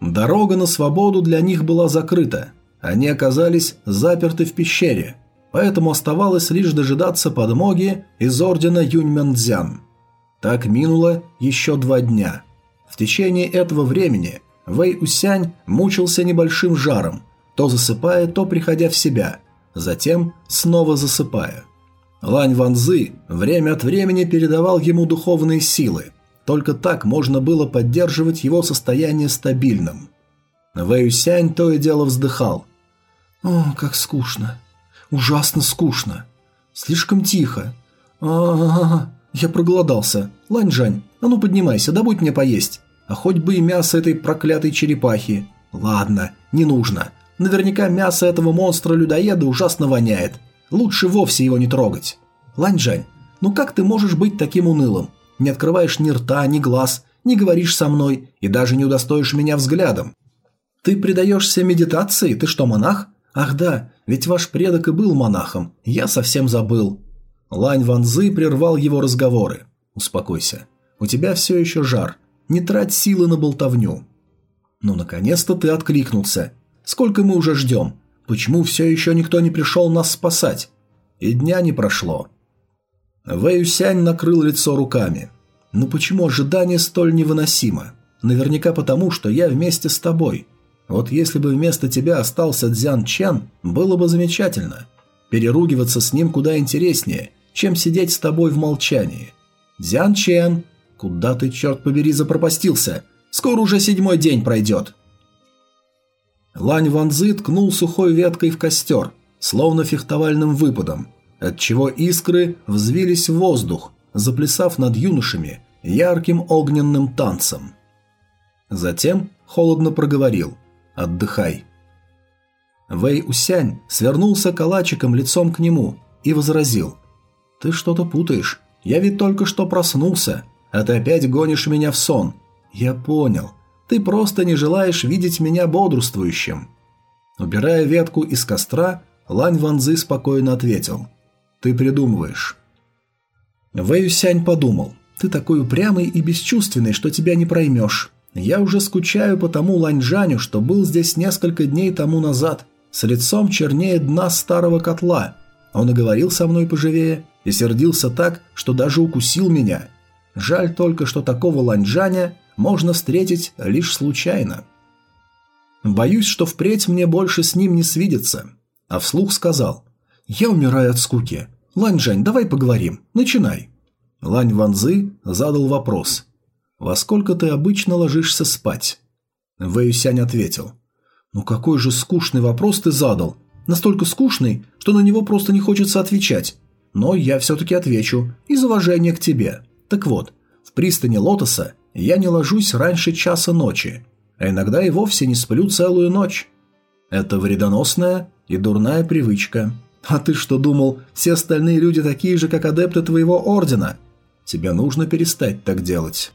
Дорога на свободу для них была закрыта. Они оказались заперты в пещере, поэтому оставалось лишь дожидаться подмоги из ордена Юньмэнцзян. Так минуло еще два дня. В течение этого времени Вэй Усянь мучился небольшим жаром, то засыпая, то приходя в себя, затем снова засыпая. Лань Ванзы время от времени передавал ему духовные силы. Только так можно было поддерживать его состояние стабильным. Вэй Усянь то и дело вздыхал. «О, как скучно. Ужасно скучно. Слишком тихо. А, -а, -а, я проголодался. Ланьжань, а ну поднимайся, добудь мне поесть. А хоть бы и мясо этой проклятой черепахи. Ладно, не нужно. Наверняка мясо этого монстра-людоеда ужасно воняет. Лучше вовсе его не трогать. Ланьжань, ну как ты можешь быть таким унылым? Не открываешь ни рта, ни глаз, не говоришь со мной и даже не удостоишь меня взглядом. Ты предаешься медитации? Ты что, монах? Ах да, ведь ваш предок и был монахом. Я совсем забыл. Лань Ванзы прервал его разговоры. «Успокойся. У тебя все еще жар. Не трать силы на болтовню». «Ну, наконец-то ты откликнулся. Сколько мы уже ждем? Почему все еще никто не пришел нас спасать?» И дня не прошло. Вэйюсянь накрыл лицо руками. «Ну почему ожидание столь невыносимо? Наверняка потому, что я вместе с тобой. Вот если бы вместо тебя остался Дзян Чен, было бы замечательно. Переругиваться с ним куда интереснее, чем сидеть с тобой в молчании. Дзян Чен, куда ты, черт побери, запропастился? Скоро уже седьмой день пройдет. Лань Ванзы ткнул сухой веткой в костер, словно фехтовальным выпадом, отчего искры взвились в воздух, заплясав над юношами ярким огненным танцем. Затем холодно проговорил «Отдыхай». Вэй Усянь свернулся калачиком лицом к нему и возразил «Ты что-то путаешь. Я ведь только что проснулся, а ты опять гонишь меня в сон. Я понял. Ты просто не желаешь видеть меня бодрствующим». Убирая ветку из костра, Лань Ванзы спокойно ответил. «Ты придумываешь». Вэй Сянь подумал. «Ты такой упрямый и бесчувственный, что тебя не проймешь. Я уже скучаю по тому Ланьжаню, что был здесь несколько дней тому назад, с лицом чернее дна старого котла. Он и говорил со мной поживее, и сердился так, что даже укусил меня. Жаль только, что такого Ланьжаня можно встретить лишь случайно. Боюсь, что впредь мне больше с ним не свидеться. А вслух сказал. Я умираю от скуки. Ланьжань, давай поговорим. Начинай. Лань Ванзы задал вопрос. Во сколько ты обычно ложишься спать? Вэйюсянь ответил. Ну какой же скучный вопрос ты задал. Настолько скучный, что на него просто не хочется отвечать. Но я все-таки отвечу, из уважения к тебе. Так вот, в пристани Лотоса я не ложусь раньше часа ночи, а иногда и вовсе не сплю целую ночь. Это вредоносная и дурная привычка. А ты что думал, все остальные люди такие же, как адепты твоего ордена? Тебе нужно перестать так делать.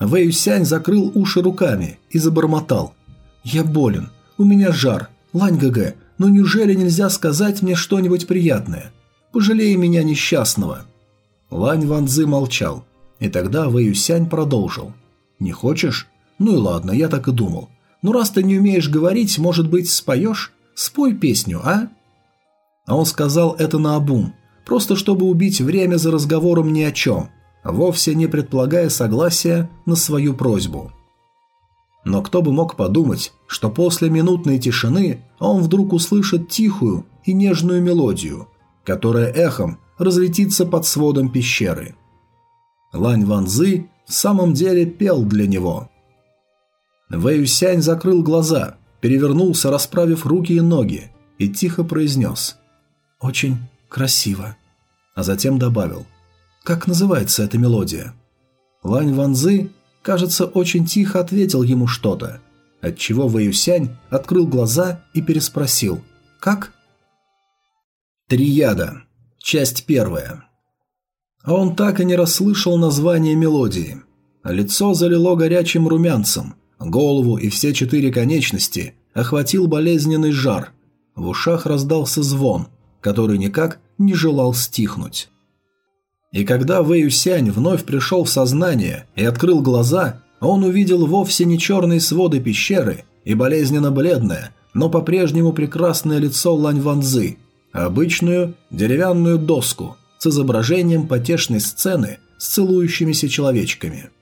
Вэй Сянь закрыл уши руками и забормотал. «Я болен. У меня жар. Лань ГГ, но неужели нельзя сказать мне что-нибудь приятное? Пожалей меня несчастного». Лань Ванзы молчал. И тогда Вэй Сянь продолжил. «Не хочешь? Ну и ладно, я так и думал. Ну раз ты не умеешь говорить, может быть, споешь? Спой песню, а?» А он сказал это наобум, просто чтобы убить время за разговором ни о чем, вовсе не предполагая согласия на свою просьбу. Но кто бы мог подумать, что после минутной тишины он вдруг услышит тихую и нежную мелодию, которая эхом разлетится под сводом пещеры. Лань Ванзы в самом деле пел для него. Вэйюсянь закрыл глаза, перевернулся, расправив руки и ноги, и тихо произнес «Очень красиво», а затем добавил «Как называется эта мелодия?» Лань Ванзы, кажется, очень тихо ответил ему что-то, отчего Вэйюсянь открыл глаза и переспросил «Как?» Трияда. Часть первая. А он так и не расслышал название мелодии. Лицо залило горячим румянцем, Голову и все четыре конечности охватил болезненный жар. В ушах раздался звон, который никак не желал стихнуть. И когда Вэй Сянь вновь пришел в сознание и открыл глаза, он увидел вовсе не черные своды пещеры и болезненно бледное, но по-прежнему прекрасное лицо Лань Ванзы, обычную деревянную доску с изображением потешной сцены с целующимися человечками –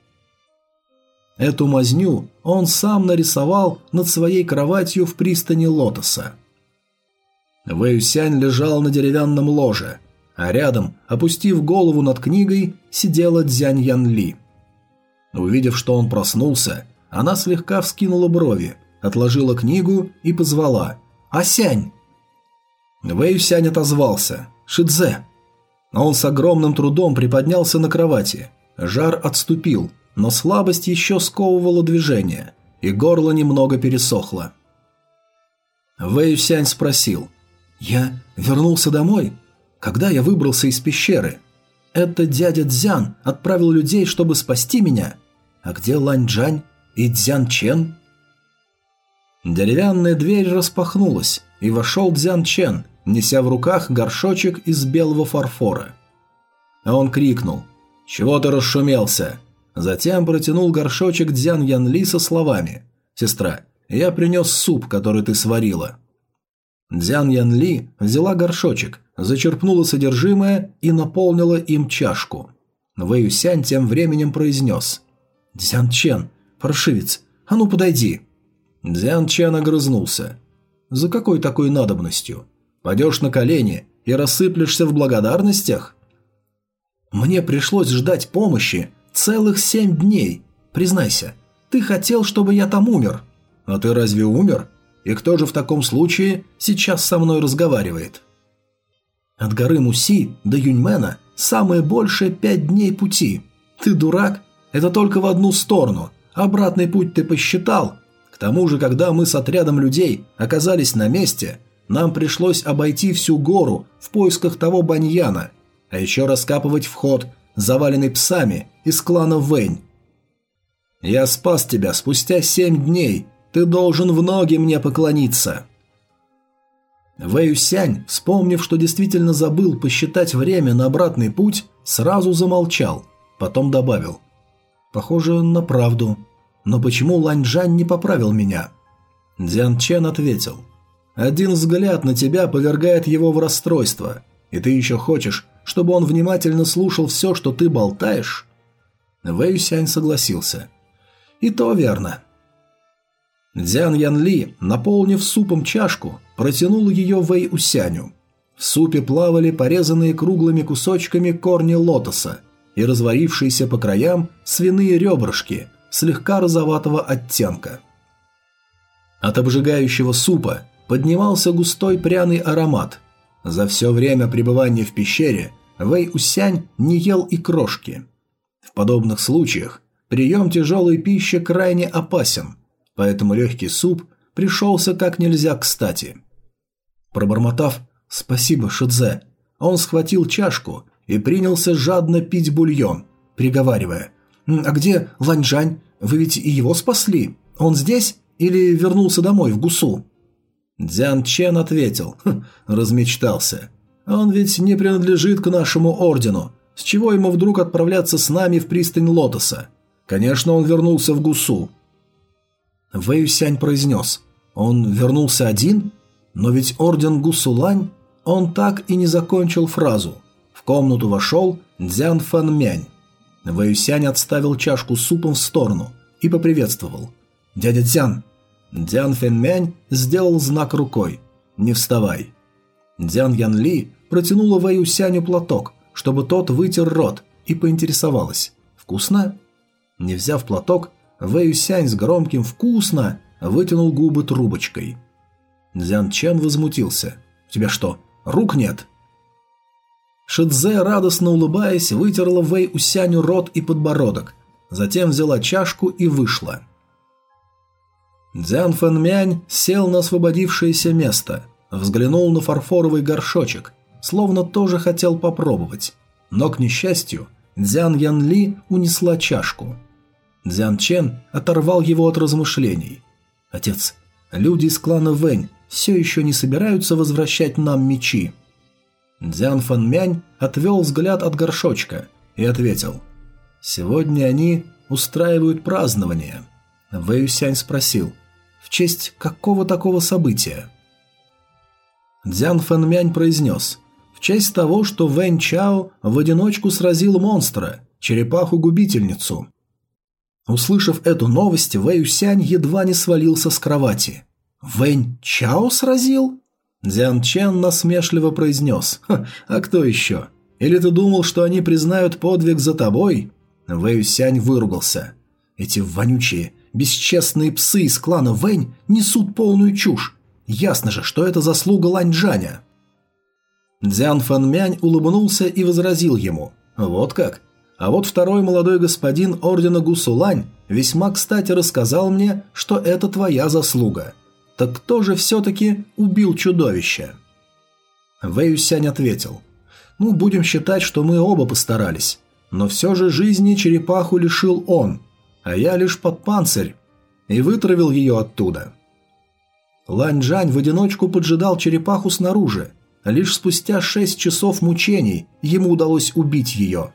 Эту мазню он сам нарисовал над своей кроватью в пристани Лотоса. Вэйюсянь лежал на деревянном ложе, а рядом, опустив голову над книгой, сидела Дзянь Ян Ли. Увидев, что он проснулся, она слегка вскинула брови, отложила книгу и позвала «Асянь!». Вэйюсянь отозвался «Шидзе!». Но он с огромным трудом приподнялся на кровати. Жар отступил – но слабость еще сковывала движение, и горло немного пересохло. Вэй Сянь спросил, «Я вернулся домой? Когда я выбрался из пещеры? Это дядя Дзян отправил людей, чтобы спасти меня? А где Лань Джань и Дзян Чен?» Деревянная дверь распахнулась, и вошел Дзян Чен, неся в руках горшочек из белого фарфора. А он крикнул, «Чего ты расшумелся? Затем протянул горшочек Дзян Янли со словами «Сестра, я принес суп, который ты сварила». Дзян Янли взяла горшочек, зачерпнула содержимое и наполнила им чашку. Вэй Сянь тем временем произнес «Дзян Чен, паршивец, а ну подойди». Дзян Чен огрызнулся. «За какой такой надобностью? Пойдешь на колени и рассыплешься в благодарностях?» «Мне пришлось ждать помощи Целых семь дней. Признайся, ты хотел, чтобы я там умер. А ты разве умер? И кто же в таком случае сейчас со мной разговаривает? От горы Муси до Юньмена самое большее пять дней пути. Ты дурак? Это только в одну сторону. Обратный путь ты посчитал. К тому же, когда мы с отрядом людей оказались на месте, нам пришлось обойти всю гору в поисках того баньяна, а еще раскапывать вход – заваленный псами из клана Вэнь. «Я спас тебя спустя семь дней. Ты должен в ноги мне поклониться». Вэй Сянь, вспомнив, что действительно забыл посчитать время на обратный путь, сразу замолчал, потом добавил. «Похоже на правду. Но почему Лань Джань не поправил меня?» Дзян Чен ответил. «Один взгляд на тебя повергает его в расстройство, и ты еще хочешь, чтобы он внимательно слушал все, что ты болтаешь?» Вэй Сянь согласился. «И то верно». Дзян Ян Ли, наполнив супом чашку, протянул ее Вэй Усяню. В супе плавали порезанные круглыми кусочками корни лотоса и разварившиеся по краям свиные ребрышки слегка розоватого оттенка. От обжигающего супа поднимался густой пряный аромат. За все время пребывания в пещере Вэй Усянь не ел и крошки. В подобных случаях прием тяжелой пищи крайне опасен, поэтому легкий суп пришелся как нельзя кстати. Пробормотав «Спасибо, Шидзе», он схватил чашку и принялся жадно пить бульон, приговаривая «А где Ланьжань? Вы ведь и его спасли? Он здесь или вернулся домой, в Гусу?» Дзян Чен ответил «Хм, размечтался. Он ведь не принадлежит к нашему ордену. С чего ему вдруг отправляться с нами в пристань Лотоса? Конечно, он вернулся в Гусу». Вэй Сянь произнес «Он вернулся один? Но ведь орден Гусулань...» Он так и не закончил фразу. В комнату вошел Дзян Фэн Мянь. Вэйсянь отставил чашку с супом в сторону и поприветствовал. «Дядя Дзян!» Дзян Фэн Мянь сделал знак рукой. «Не вставай!» Дзян Ян Ли протянула Вэйюсяню платок, чтобы тот вытер рот, и поинтересовалась. «Вкусно?» Не взяв платок, Вэйюсянь с громким «вкусно» вытянул губы трубочкой. Дзян Чен возмутился. «У тебя что, рук нет?» Шидзе, радостно улыбаясь, вытерла Вэй Усяню рот и подбородок, затем взяла чашку и вышла. Дзян Фэнмянь сел на освободившееся место, взглянул на фарфоровый горшочек, словно тоже хотел попробовать, но, к несчастью, Дзян Ян Ли унесла чашку. Дзян Чен оторвал его от размышлений. «Отец, люди из клана Вэнь все еще не собираются возвращать нам мечи?» Дзян Фан Мянь отвел взгляд от горшочка и ответил. «Сегодня они устраивают празднование». Вэй Сянь спросил, «В честь какого такого события?» Дзян Фэн Мянь произнес, «В честь того, что Вэнь Чао в одиночку сразил монстра, черепаху-губительницу». Услышав эту новость, Вэй Сянь едва не свалился с кровати. «Вэнь Чао сразил?» Дзян Чен насмешливо произнес. «А кто еще? Или ты думал, что они признают подвиг за тобой?» Вэй Сянь выругался. «Эти вонючие, бесчестные псы из клана Вэнь несут полную чушь. Ясно же, что это заслуга Ланьчжаня». Дзян Фэн Мянь улыбнулся и возразил ему. «Вот как? А вот второй молодой господин ордена Гусулань весьма кстати рассказал мне, что это твоя заслуга». Так кто же все-таки убил чудовище? Вэйюсянь ответил. Ну, будем считать, что мы оба постарались. Но все же жизни черепаху лишил он, а я лишь под панцирь. И вытравил ее оттуда. Лань Джань в одиночку поджидал черепаху снаружи. Лишь спустя шесть часов мучений ему удалось убить ее.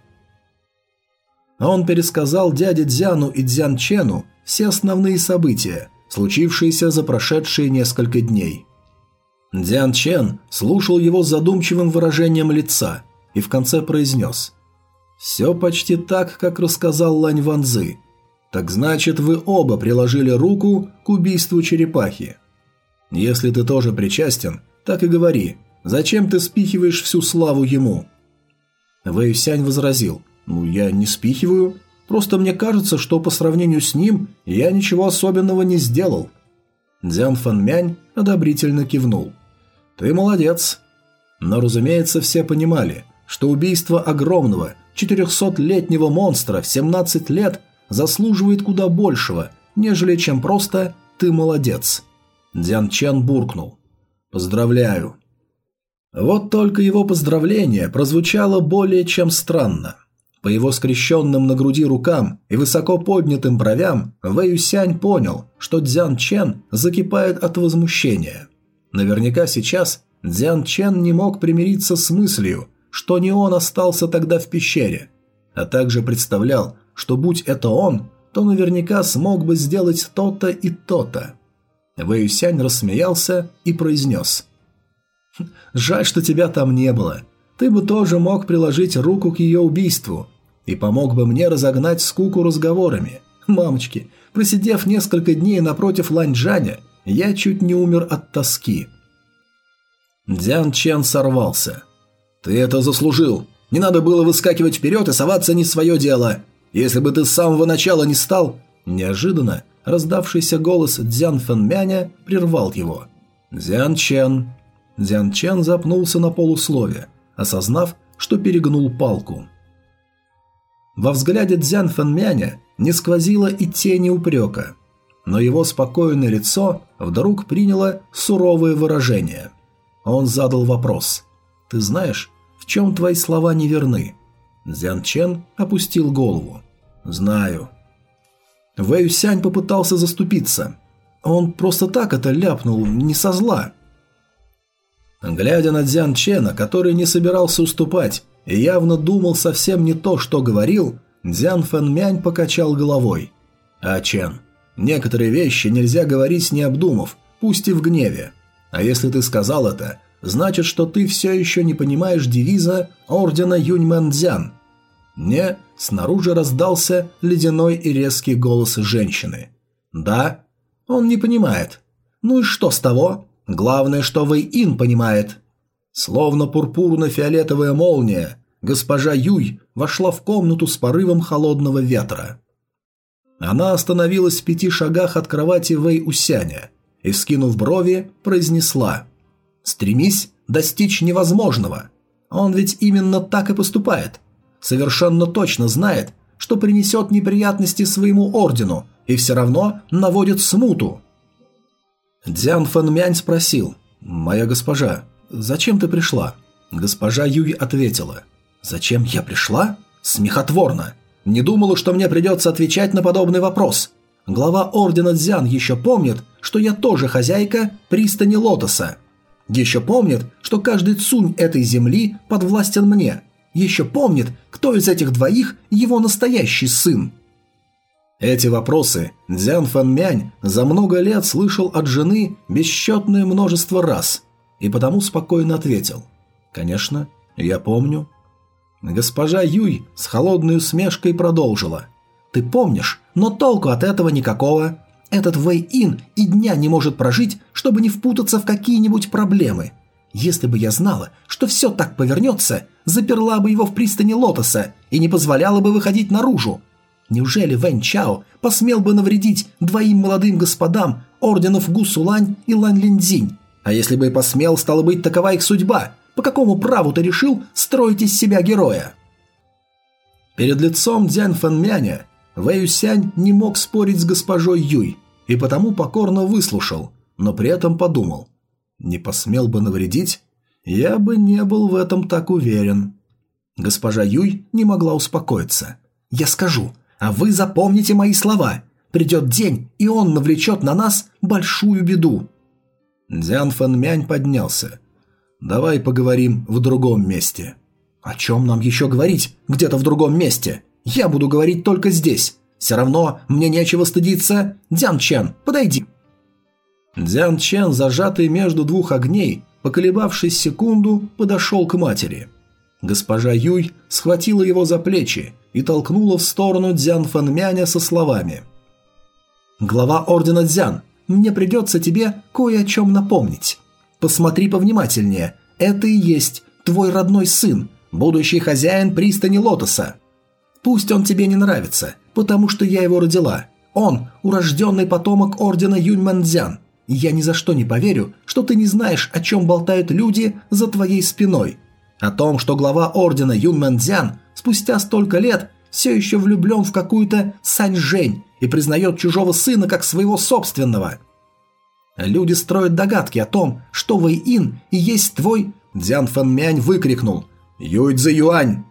Он пересказал дяде Дзяну и Дзян Чену все основные события – случившееся за прошедшие несколько дней. Дзян Чен слушал его задумчивым выражением лица и в конце произнес «Все почти так, как рассказал Лань Ванзы. Так значит, вы оба приложили руку к убийству черепахи. Если ты тоже причастен, так и говори, зачем ты спихиваешь всю славу ему?» Вэйсянь возразил «Ну, я не спихиваю, Просто мне кажется, что по сравнению с ним я ничего особенного не сделал». Дзян Фан Мянь одобрительно кивнул. «Ты молодец». Но, разумеется, все понимали, что убийство огромного, 400-летнего монстра в 17 лет заслуживает куда большего, нежели чем просто «ты молодец». Дзян Чен буркнул. «Поздравляю». Вот только его поздравление прозвучало более чем странно. По его скрещенным на груди рукам и высоко поднятым бровям Вэй Юсянь понял, что Дзян Чен закипает от возмущения. Наверняка сейчас Дзян Чен не мог примириться с мыслью, что не он остался тогда в пещере, а также представлял, что будь это он, то наверняка смог бы сделать то-то и то-то. Вэй Юсянь рассмеялся и произнес. «Жаль, что тебя там не было. Ты бы тоже мог приложить руку к ее убийству и помог бы мне разогнать скуку разговорами. Мамочки, просидев несколько дней напротив Ланьчжаня, я чуть не умер от тоски. Дзян Чен сорвался. «Ты это заслужил. Не надо было выскакивать вперед и соваться не свое дело. Если бы ты с самого начала не стал...» Неожиданно раздавшийся голос Дзян Фэнмяня прервал его. «Дзян Чен». Дзян Чен запнулся на полуслове, осознав, что перегнул палку. Во взгляде Дзян Фэнмяня не сквозило и тени упрека, но его спокойное лицо вдруг приняло суровое выражение. Он задал вопрос. «Ты знаешь, в чем твои слова неверны?» Дзян Чен опустил голову. «Знаю». Вэй Сянь попытался заступиться. Он просто так это ляпнул, не со зла. Глядя на Дзян Чена, который не собирался уступать и явно думал совсем не то, что говорил, Дзян Фэн Мянь покачал головой. «А Чен, некоторые вещи нельзя говорить не обдумав, пусть и в гневе. А если ты сказал это, значит, что ты все еще не понимаешь девиза ордена Юньмэн Дзян». «Не», снаружи раздался ледяной и резкий голос женщины. «Да, он не понимает. Ну и что с того? Главное, что Вэй Ин понимает». Словно пурпурно-фиолетовая молния, госпожа Юй вошла в комнату с порывом холодного ветра. Она остановилась в пяти шагах от кровати Вэй Усяня и, скинув брови, произнесла «Стремись достичь невозможного. Он ведь именно так и поступает. Совершенно точно знает, что принесет неприятности своему ордену и все равно наводит смуту». Дзян Фэн спросил «Моя госпожа, «Зачем ты пришла?» Госпожа Юй ответила. «Зачем я пришла? Смехотворно. Не думала, что мне придется отвечать на подобный вопрос. Глава Ордена Дзян еще помнит, что я тоже хозяйка пристани Лотоса. Еще помнит, что каждый цунь этой земли подвластен мне. Еще помнит, кто из этих двоих его настоящий сын». Эти вопросы Дзян Фэн Мянь за много лет слышал от жены бесчетное множество раз – и потому спокойно ответил. «Конечно, я помню». Госпожа Юй с холодной усмешкой продолжила. «Ты помнишь, но толку от этого никакого. Этот Вэй Ин и дня не может прожить, чтобы не впутаться в какие-нибудь проблемы. Если бы я знала, что все так повернется, заперла бы его в пристани Лотоса и не позволяла бы выходить наружу. Неужели Вэнь Чао посмел бы навредить двоим молодым господам орденов Гусулань и Лань Линдзинь, а если бы и посмел, стало быть, такова их судьба. По какому праву ты решил строить из себя героя? Перед лицом Дзянь Фэнмяня Вэй Юсянь не мог спорить с госпожой Юй и потому покорно выслушал, но при этом подумал. Не посмел бы навредить? Я бы не был в этом так уверен. Госпожа Юй не могла успокоиться. «Я скажу, а вы запомните мои слова. Придет день, и он навлечет на нас большую беду. Дзян Фэн Мянь поднялся. «Давай поговорим в другом месте». «О чем нам еще говорить где-то в другом месте? Я буду говорить только здесь. Все равно мне нечего стыдиться. Дзян Чен, подойди». Дзян Чен, зажатый между двух огней, поколебавшись секунду, подошел к матери. Госпожа Юй схватила его за плечи и толкнула в сторону Дзян Фэнмяня со словами. «Глава Ордена Дзян, мне придется тебе кое о чем напомнить. Посмотри повнимательнее, это и есть твой родной сын, будущий хозяин пристани Лотоса. Пусть он тебе не нравится, потому что я его родила. Он – урожденный потомок ордена Юньмэнцзян. Я ни за что не поверю, что ты не знаешь, о чем болтают люди за твоей спиной. О том, что глава ордена Юньмэнцзян спустя столько лет все еще влюблен в какую-то Сань Жень и признает чужого сына как своего собственного. Люди строят догадки о том, что Вэй Ин и есть твой... Дзян Фэн Мянь выкрикнул «Юй Цзэ Юань!»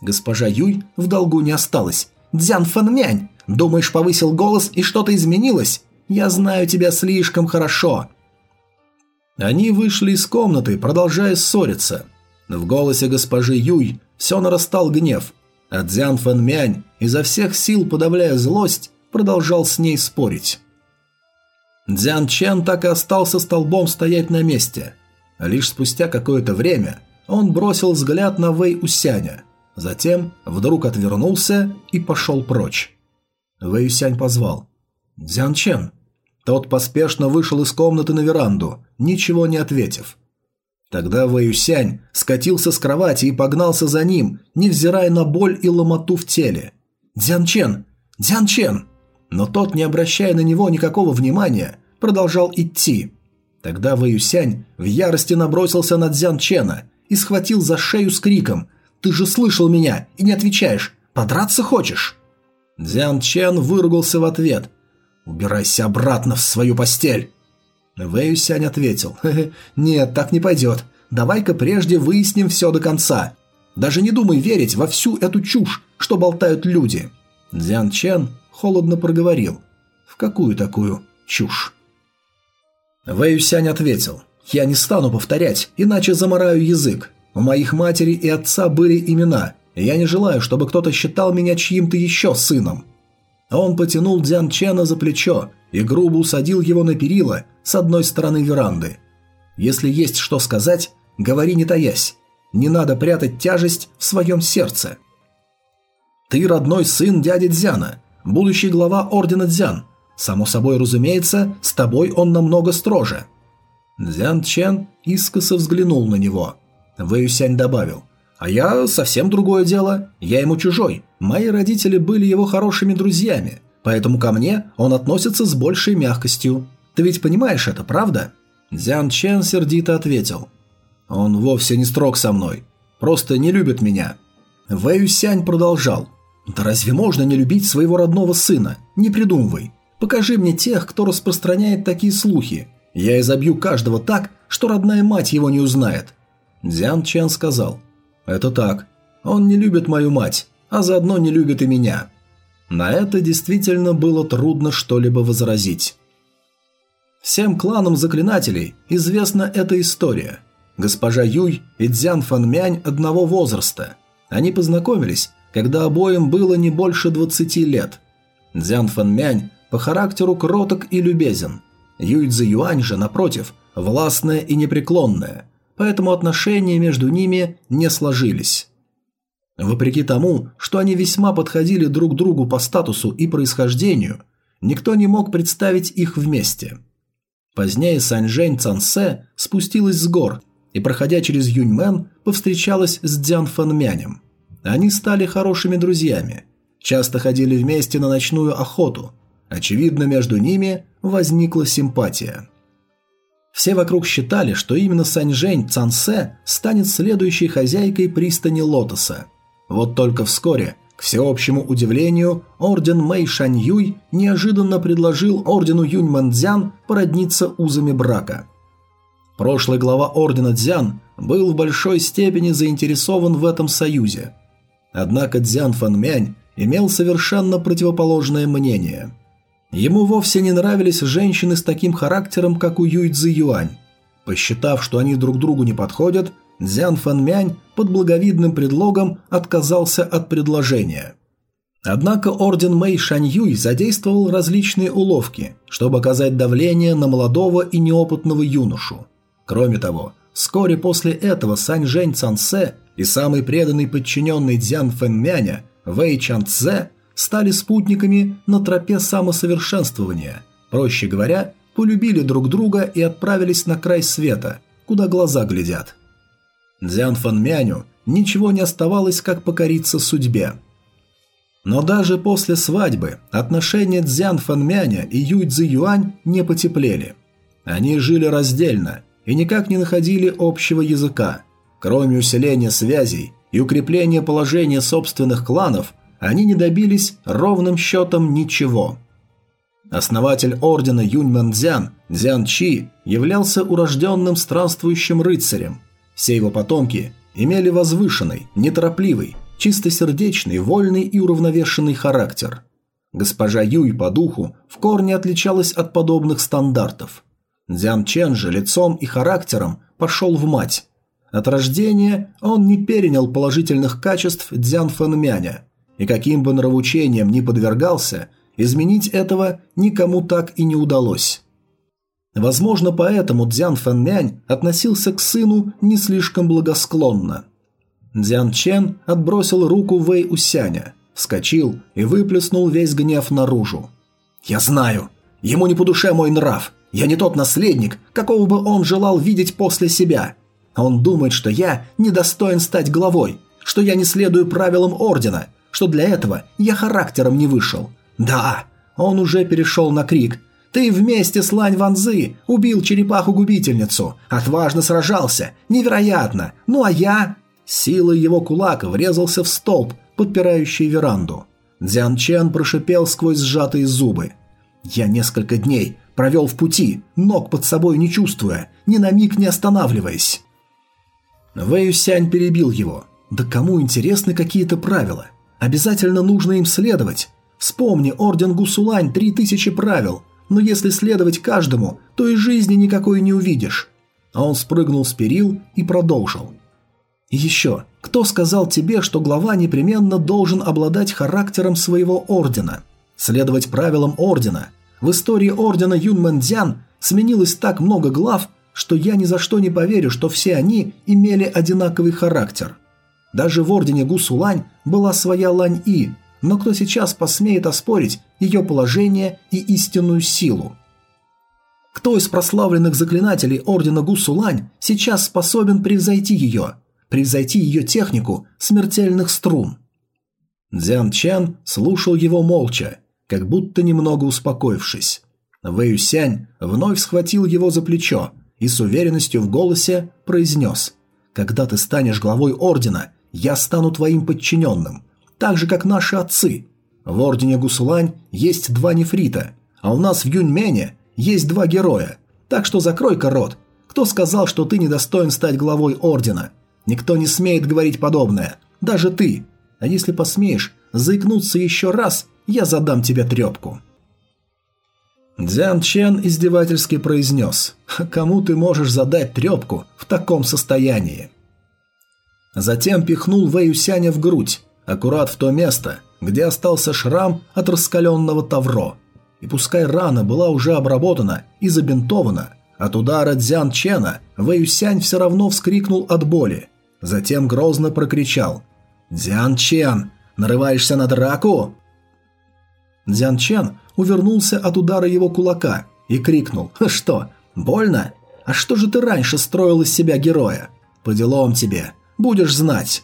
Госпожа Юй в долгу не осталась. «Дзян Фэн Мянь, думаешь, повысил голос и что-то изменилось? Я знаю тебя слишком хорошо!» Они вышли из комнаты, продолжая ссориться. В голосе госпожи Юй все нарастал гнев, а Дзян Фэн Мянь, изо всех сил подавляя злость, продолжал с ней спорить. Дзян Чен так и остался столбом стоять на месте. Лишь спустя какое-то время он бросил взгляд на Вэй Усяня. Затем вдруг отвернулся и пошел прочь. Вэй Усянь позвал. «Дзян Чен». Тот поспешно вышел из комнаты на веранду, ничего не ответив. Тогда Вэй Усянь скатился с кровати и погнался за ним, невзирая на боль и ломоту в теле. «Дзян Чен! Дзян Чен!» Но тот, не обращая на него никакого внимания, продолжал идти. Тогда Вэюсянь в ярости набросился на Дзян Чена и схватил за шею с криком «Ты же слышал меня и не отвечаешь! Подраться хочешь?» Дзян Чен выругался в ответ. «Убирайся обратно в свою постель!» Вэюсянь ответил «Хе -хе, «Нет, так не пойдет. Давай-ка прежде выясним все до конца. Даже не думай верить во всю эту чушь, что болтают люди». Дзян Чен холодно проговорил. «В какую такую чушь?» Вэйюсянь ответил. «Я не стану повторять, иначе замораю язык. У моих матери и отца были имена, я не желаю, чтобы кто-то считал меня чьим-то еще сыном». Он потянул Дзян Чена за плечо и грубо усадил его на перила с одной стороны веранды. «Если есть что сказать, говори не таясь. Не надо прятать тяжесть в своем сердце». «Ты родной сын дяди Дзяна, будущий глава Ордена Дзян. Само собой разумеется, с тобой он намного строже». Дзян Чен искоса взглянул на него. Вэюсянь добавил. «А я совсем другое дело. Я ему чужой. Мои родители были его хорошими друзьями, поэтому ко мне он относится с большей мягкостью. Ты ведь понимаешь это, правда?» Дзян Чен сердито ответил. «Он вовсе не строг со мной. Просто не любит меня». Вэюсянь продолжал. «Да разве можно не любить своего родного сына? Не придумывай. Покажи мне тех, кто распространяет такие слухи. Я изобью каждого так, что родная мать его не узнает». Дзян Чен сказал. «Это так. Он не любит мою мать, а заодно не любит и меня». На это действительно было трудно что-либо возразить. Всем кланам заклинателей известна эта история. Госпожа Юй и Дзян Фанмянь одного возраста. Они познакомились, когда обоим было не больше 20 лет. Дзян Фанмянь по характеру кроток и любезен. Юйцзи Юань же, напротив, властная и непреклонная, поэтому отношения между ними не сложились. Вопреки тому, что они весьма подходили друг другу по статусу и происхождению, никто не мог представить их вместе. Позднее Саньжэнь Цансе спустилась с гор и, проходя через Юньмен, повстречалась с Дзян Фанмянем. Они стали хорошими друзьями, часто ходили вместе на ночную охоту. Очевидно, между ними возникла симпатия. Все вокруг считали, что именно Саньжэнь Цансе станет следующей хозяйкой пристани Лотоса. Вот только вскоре, к всеобщему удивлению, орден Мэй Шаньюй неожиданно предложил ордену Юнь Мандзян породниться узами брака. Прошлый глава ордена Дзян был в большой степени заинтересован в этом союзе – Однако Дзян Фанмянь имел совершенно противоположное мнение. Ему вовсе не нравились женщины с таким характером, как у Юй Цзи Юань. Посчитав, что они друг другу не подходят, Дзян Фанмянь под благовидным предлогом отказался от предложения. Однако орден Мэй Шаньюй задействовал различные уловки, чтобы оказать давление на молодого и неопытного юношу. Кроме того, вскоре после этого Сань Жень Цансе и самый преданный подчиненный Дзян Фэнмяня Вэй Чан Цзэ стали спутниками на тропе самосовершенствования. Проще говоря, полюбили друг друга и отправились на край света, куда глаза глядят. Дзян Фэнмяню ничего не оставалось, как покориться судьбе. Но даже после свадьбы отношения Дзян Фэнмяня и Юй Цзи Юань не потеплели. Они жили раздельно и никак не находили общего языка – Кроме усиления связей и укрепления положения собственных кланов, они не добились ровным счетом ничего. Основатель ордена Юньмэнцзян, Дзян Чи, являлся урожденным странствующим рыцарем. Все его потомки имели возвышенный, неторопливый, чистосердечный, вольный и уравновешенный характер. Госпожа Юй по духу в корне отличалась от подобных стандартов. Дзян Чен же лицом и характером пошел в мать, от рождения он не перенял положительных качеств Дзян Фэнмяня, и каким бы нравоучением ни подвергался, изменить этого никому так и не удалось. Возможно, поэтому Дзян Фэнмянь относился к сыну не слишком благосклонно. Дзян Чен отбросил руку Вэй Усяня, вскочил и выплеснул весь гнев наружу. «Я знаю, ему не по душе мой нрав. Я не тот наследник, какого бы он желал видеть после себя. А он думает, что я недостоин стать главой, что я не следую правилам Ордена, что для этого я характером не вышел. Да, он уже перешел на крик. «Ты вместе с Лань Ванзы убил черепаху-губительницу, отважно сражался, невероятно, ну а я...» Силой его кулак врезался в столб, подпирающий веранду. Дзян Чен прошипел сквозь сжатые зубы. «Я несколько дней провел в пути, ног под собой не чувствуя, ни на миг не останавливаясь». Вэй Сянь перебил его. «Да кому интересны какие-то правила? Обязательно нужно им следовать. Вспомни, Орден Гусулань – три тысячи правил, но если следовать каждому, то и жизни никакой не увидишь». А он спрыгнул с перил и продолжил. Еще, кто сказал тебе, что глава непременно должен обладать характером своего ордена? Следовать правилам ордена. В истории ордена Юнмэндзян сменилось так много глав, что я ни за что не поверю, что все они имели одинаковый характер. Даже в ордене Гусулань была своя Лань-И, но кто сейчас посмеет оспорить ее положение и истинную силу? Кто из прославленных заклинателей ордена Гусулань сейчас способен превзойти ее – превзойти ее технику смертельных струн. Дзян Чан слушал его молча, как будто немного успокоившись. Вэй Сянь вновь схватил его за плечо и с уверенностью в голосе произнес «Когда ты станешь главой Ордена, я стану твоим подчиненным, так же, как наши отцы. В Ордене Гусулань есть два нефрита, а у нас в Юньмене есть два героя, так что закрой-ка рот. Кто сказал, что ты недостоин стать главой Ордена? Никто не смеет говорить подобное. Даже ты. А если посмеешь заикнуться еще раз, я задам тебе трепку». Дзян Чен издевательски произнес «Кому ты можешь задать трепку в таком состоянии?» Затем пихнул Вэй Сяня в грудь, аккурат в то место, где остался шрам от раскаленного тавро. И пускай рана была уже обработана и забинтована, от удара Дзян Чена Вэй Сянь все равно вскрикнул от боли Затем грозно прокричал «Дзян Чен, нарываешься на драку?» Дзян Чен увернулся от удара его кулака и крикнул «Что, больно? А что же ты раньше строил из себя героя? По делам тебе, будешь знать».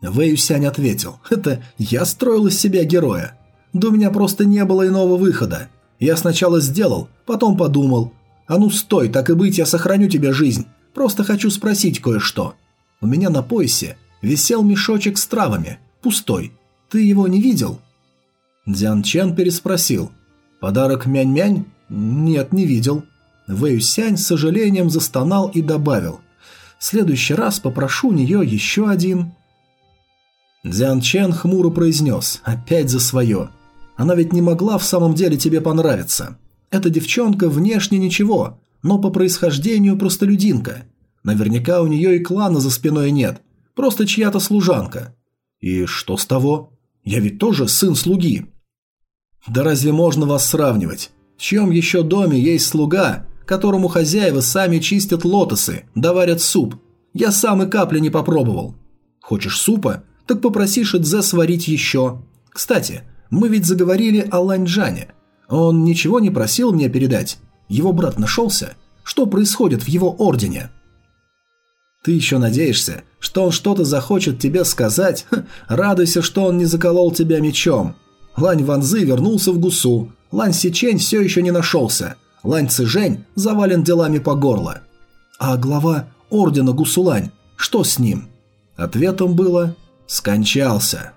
Вэй Сянь ответил «Это я строил из себя героя. Да у меня просто не было иного выхода. Я сначала сделал, потом подумал. А ну стой, так и быть, я сохраню тебе жизнь. Просто хочу спросить кое-что. У меня на поясе висел мешочек с травами, пустой. Ты его не видел?» Дзян Чен переспросил. «Подарок Мянь-Мянь? Нет, не видел». Вэй Сянь с сожалением застонал и добавил. «В следующий раз попрошу у нее еще один». Дзян Чен хмуро произнес. «Опять за свое. Она ведь не могла в самом деле тебе понравиться. Эта девчонка внешне ничего, но по происхождению простолюдинка. Наверняка у нее и клана за спиной нет, просто чья-то служанка. И что с того? Я ведь тоже сын слуги. Да разве можно вас сравнивать? В чьем еще доме есть слуга, которому хозяева сами чистят лотосы, доварят суп? Я сам и капли не попробовал. Хочешь супа? Так попроси Шидзе сварить еще. Кстати, мы ведь заговорили о Ланьджане. Он ничего не просил мне передать. Его брат нашелся? Что происходит в его ордене?» Ты еще надеешься, что он что-то захочет тебе сказать? Ха, радуйся, что он не заколол тебя мечом. Лань Ванзы вернулся в Гусу. Лань Сичень все еще не нашелся. Лань Цижень завален делами по горло. А глава ордена Гусулань, что с ним? Ответом было «скончался».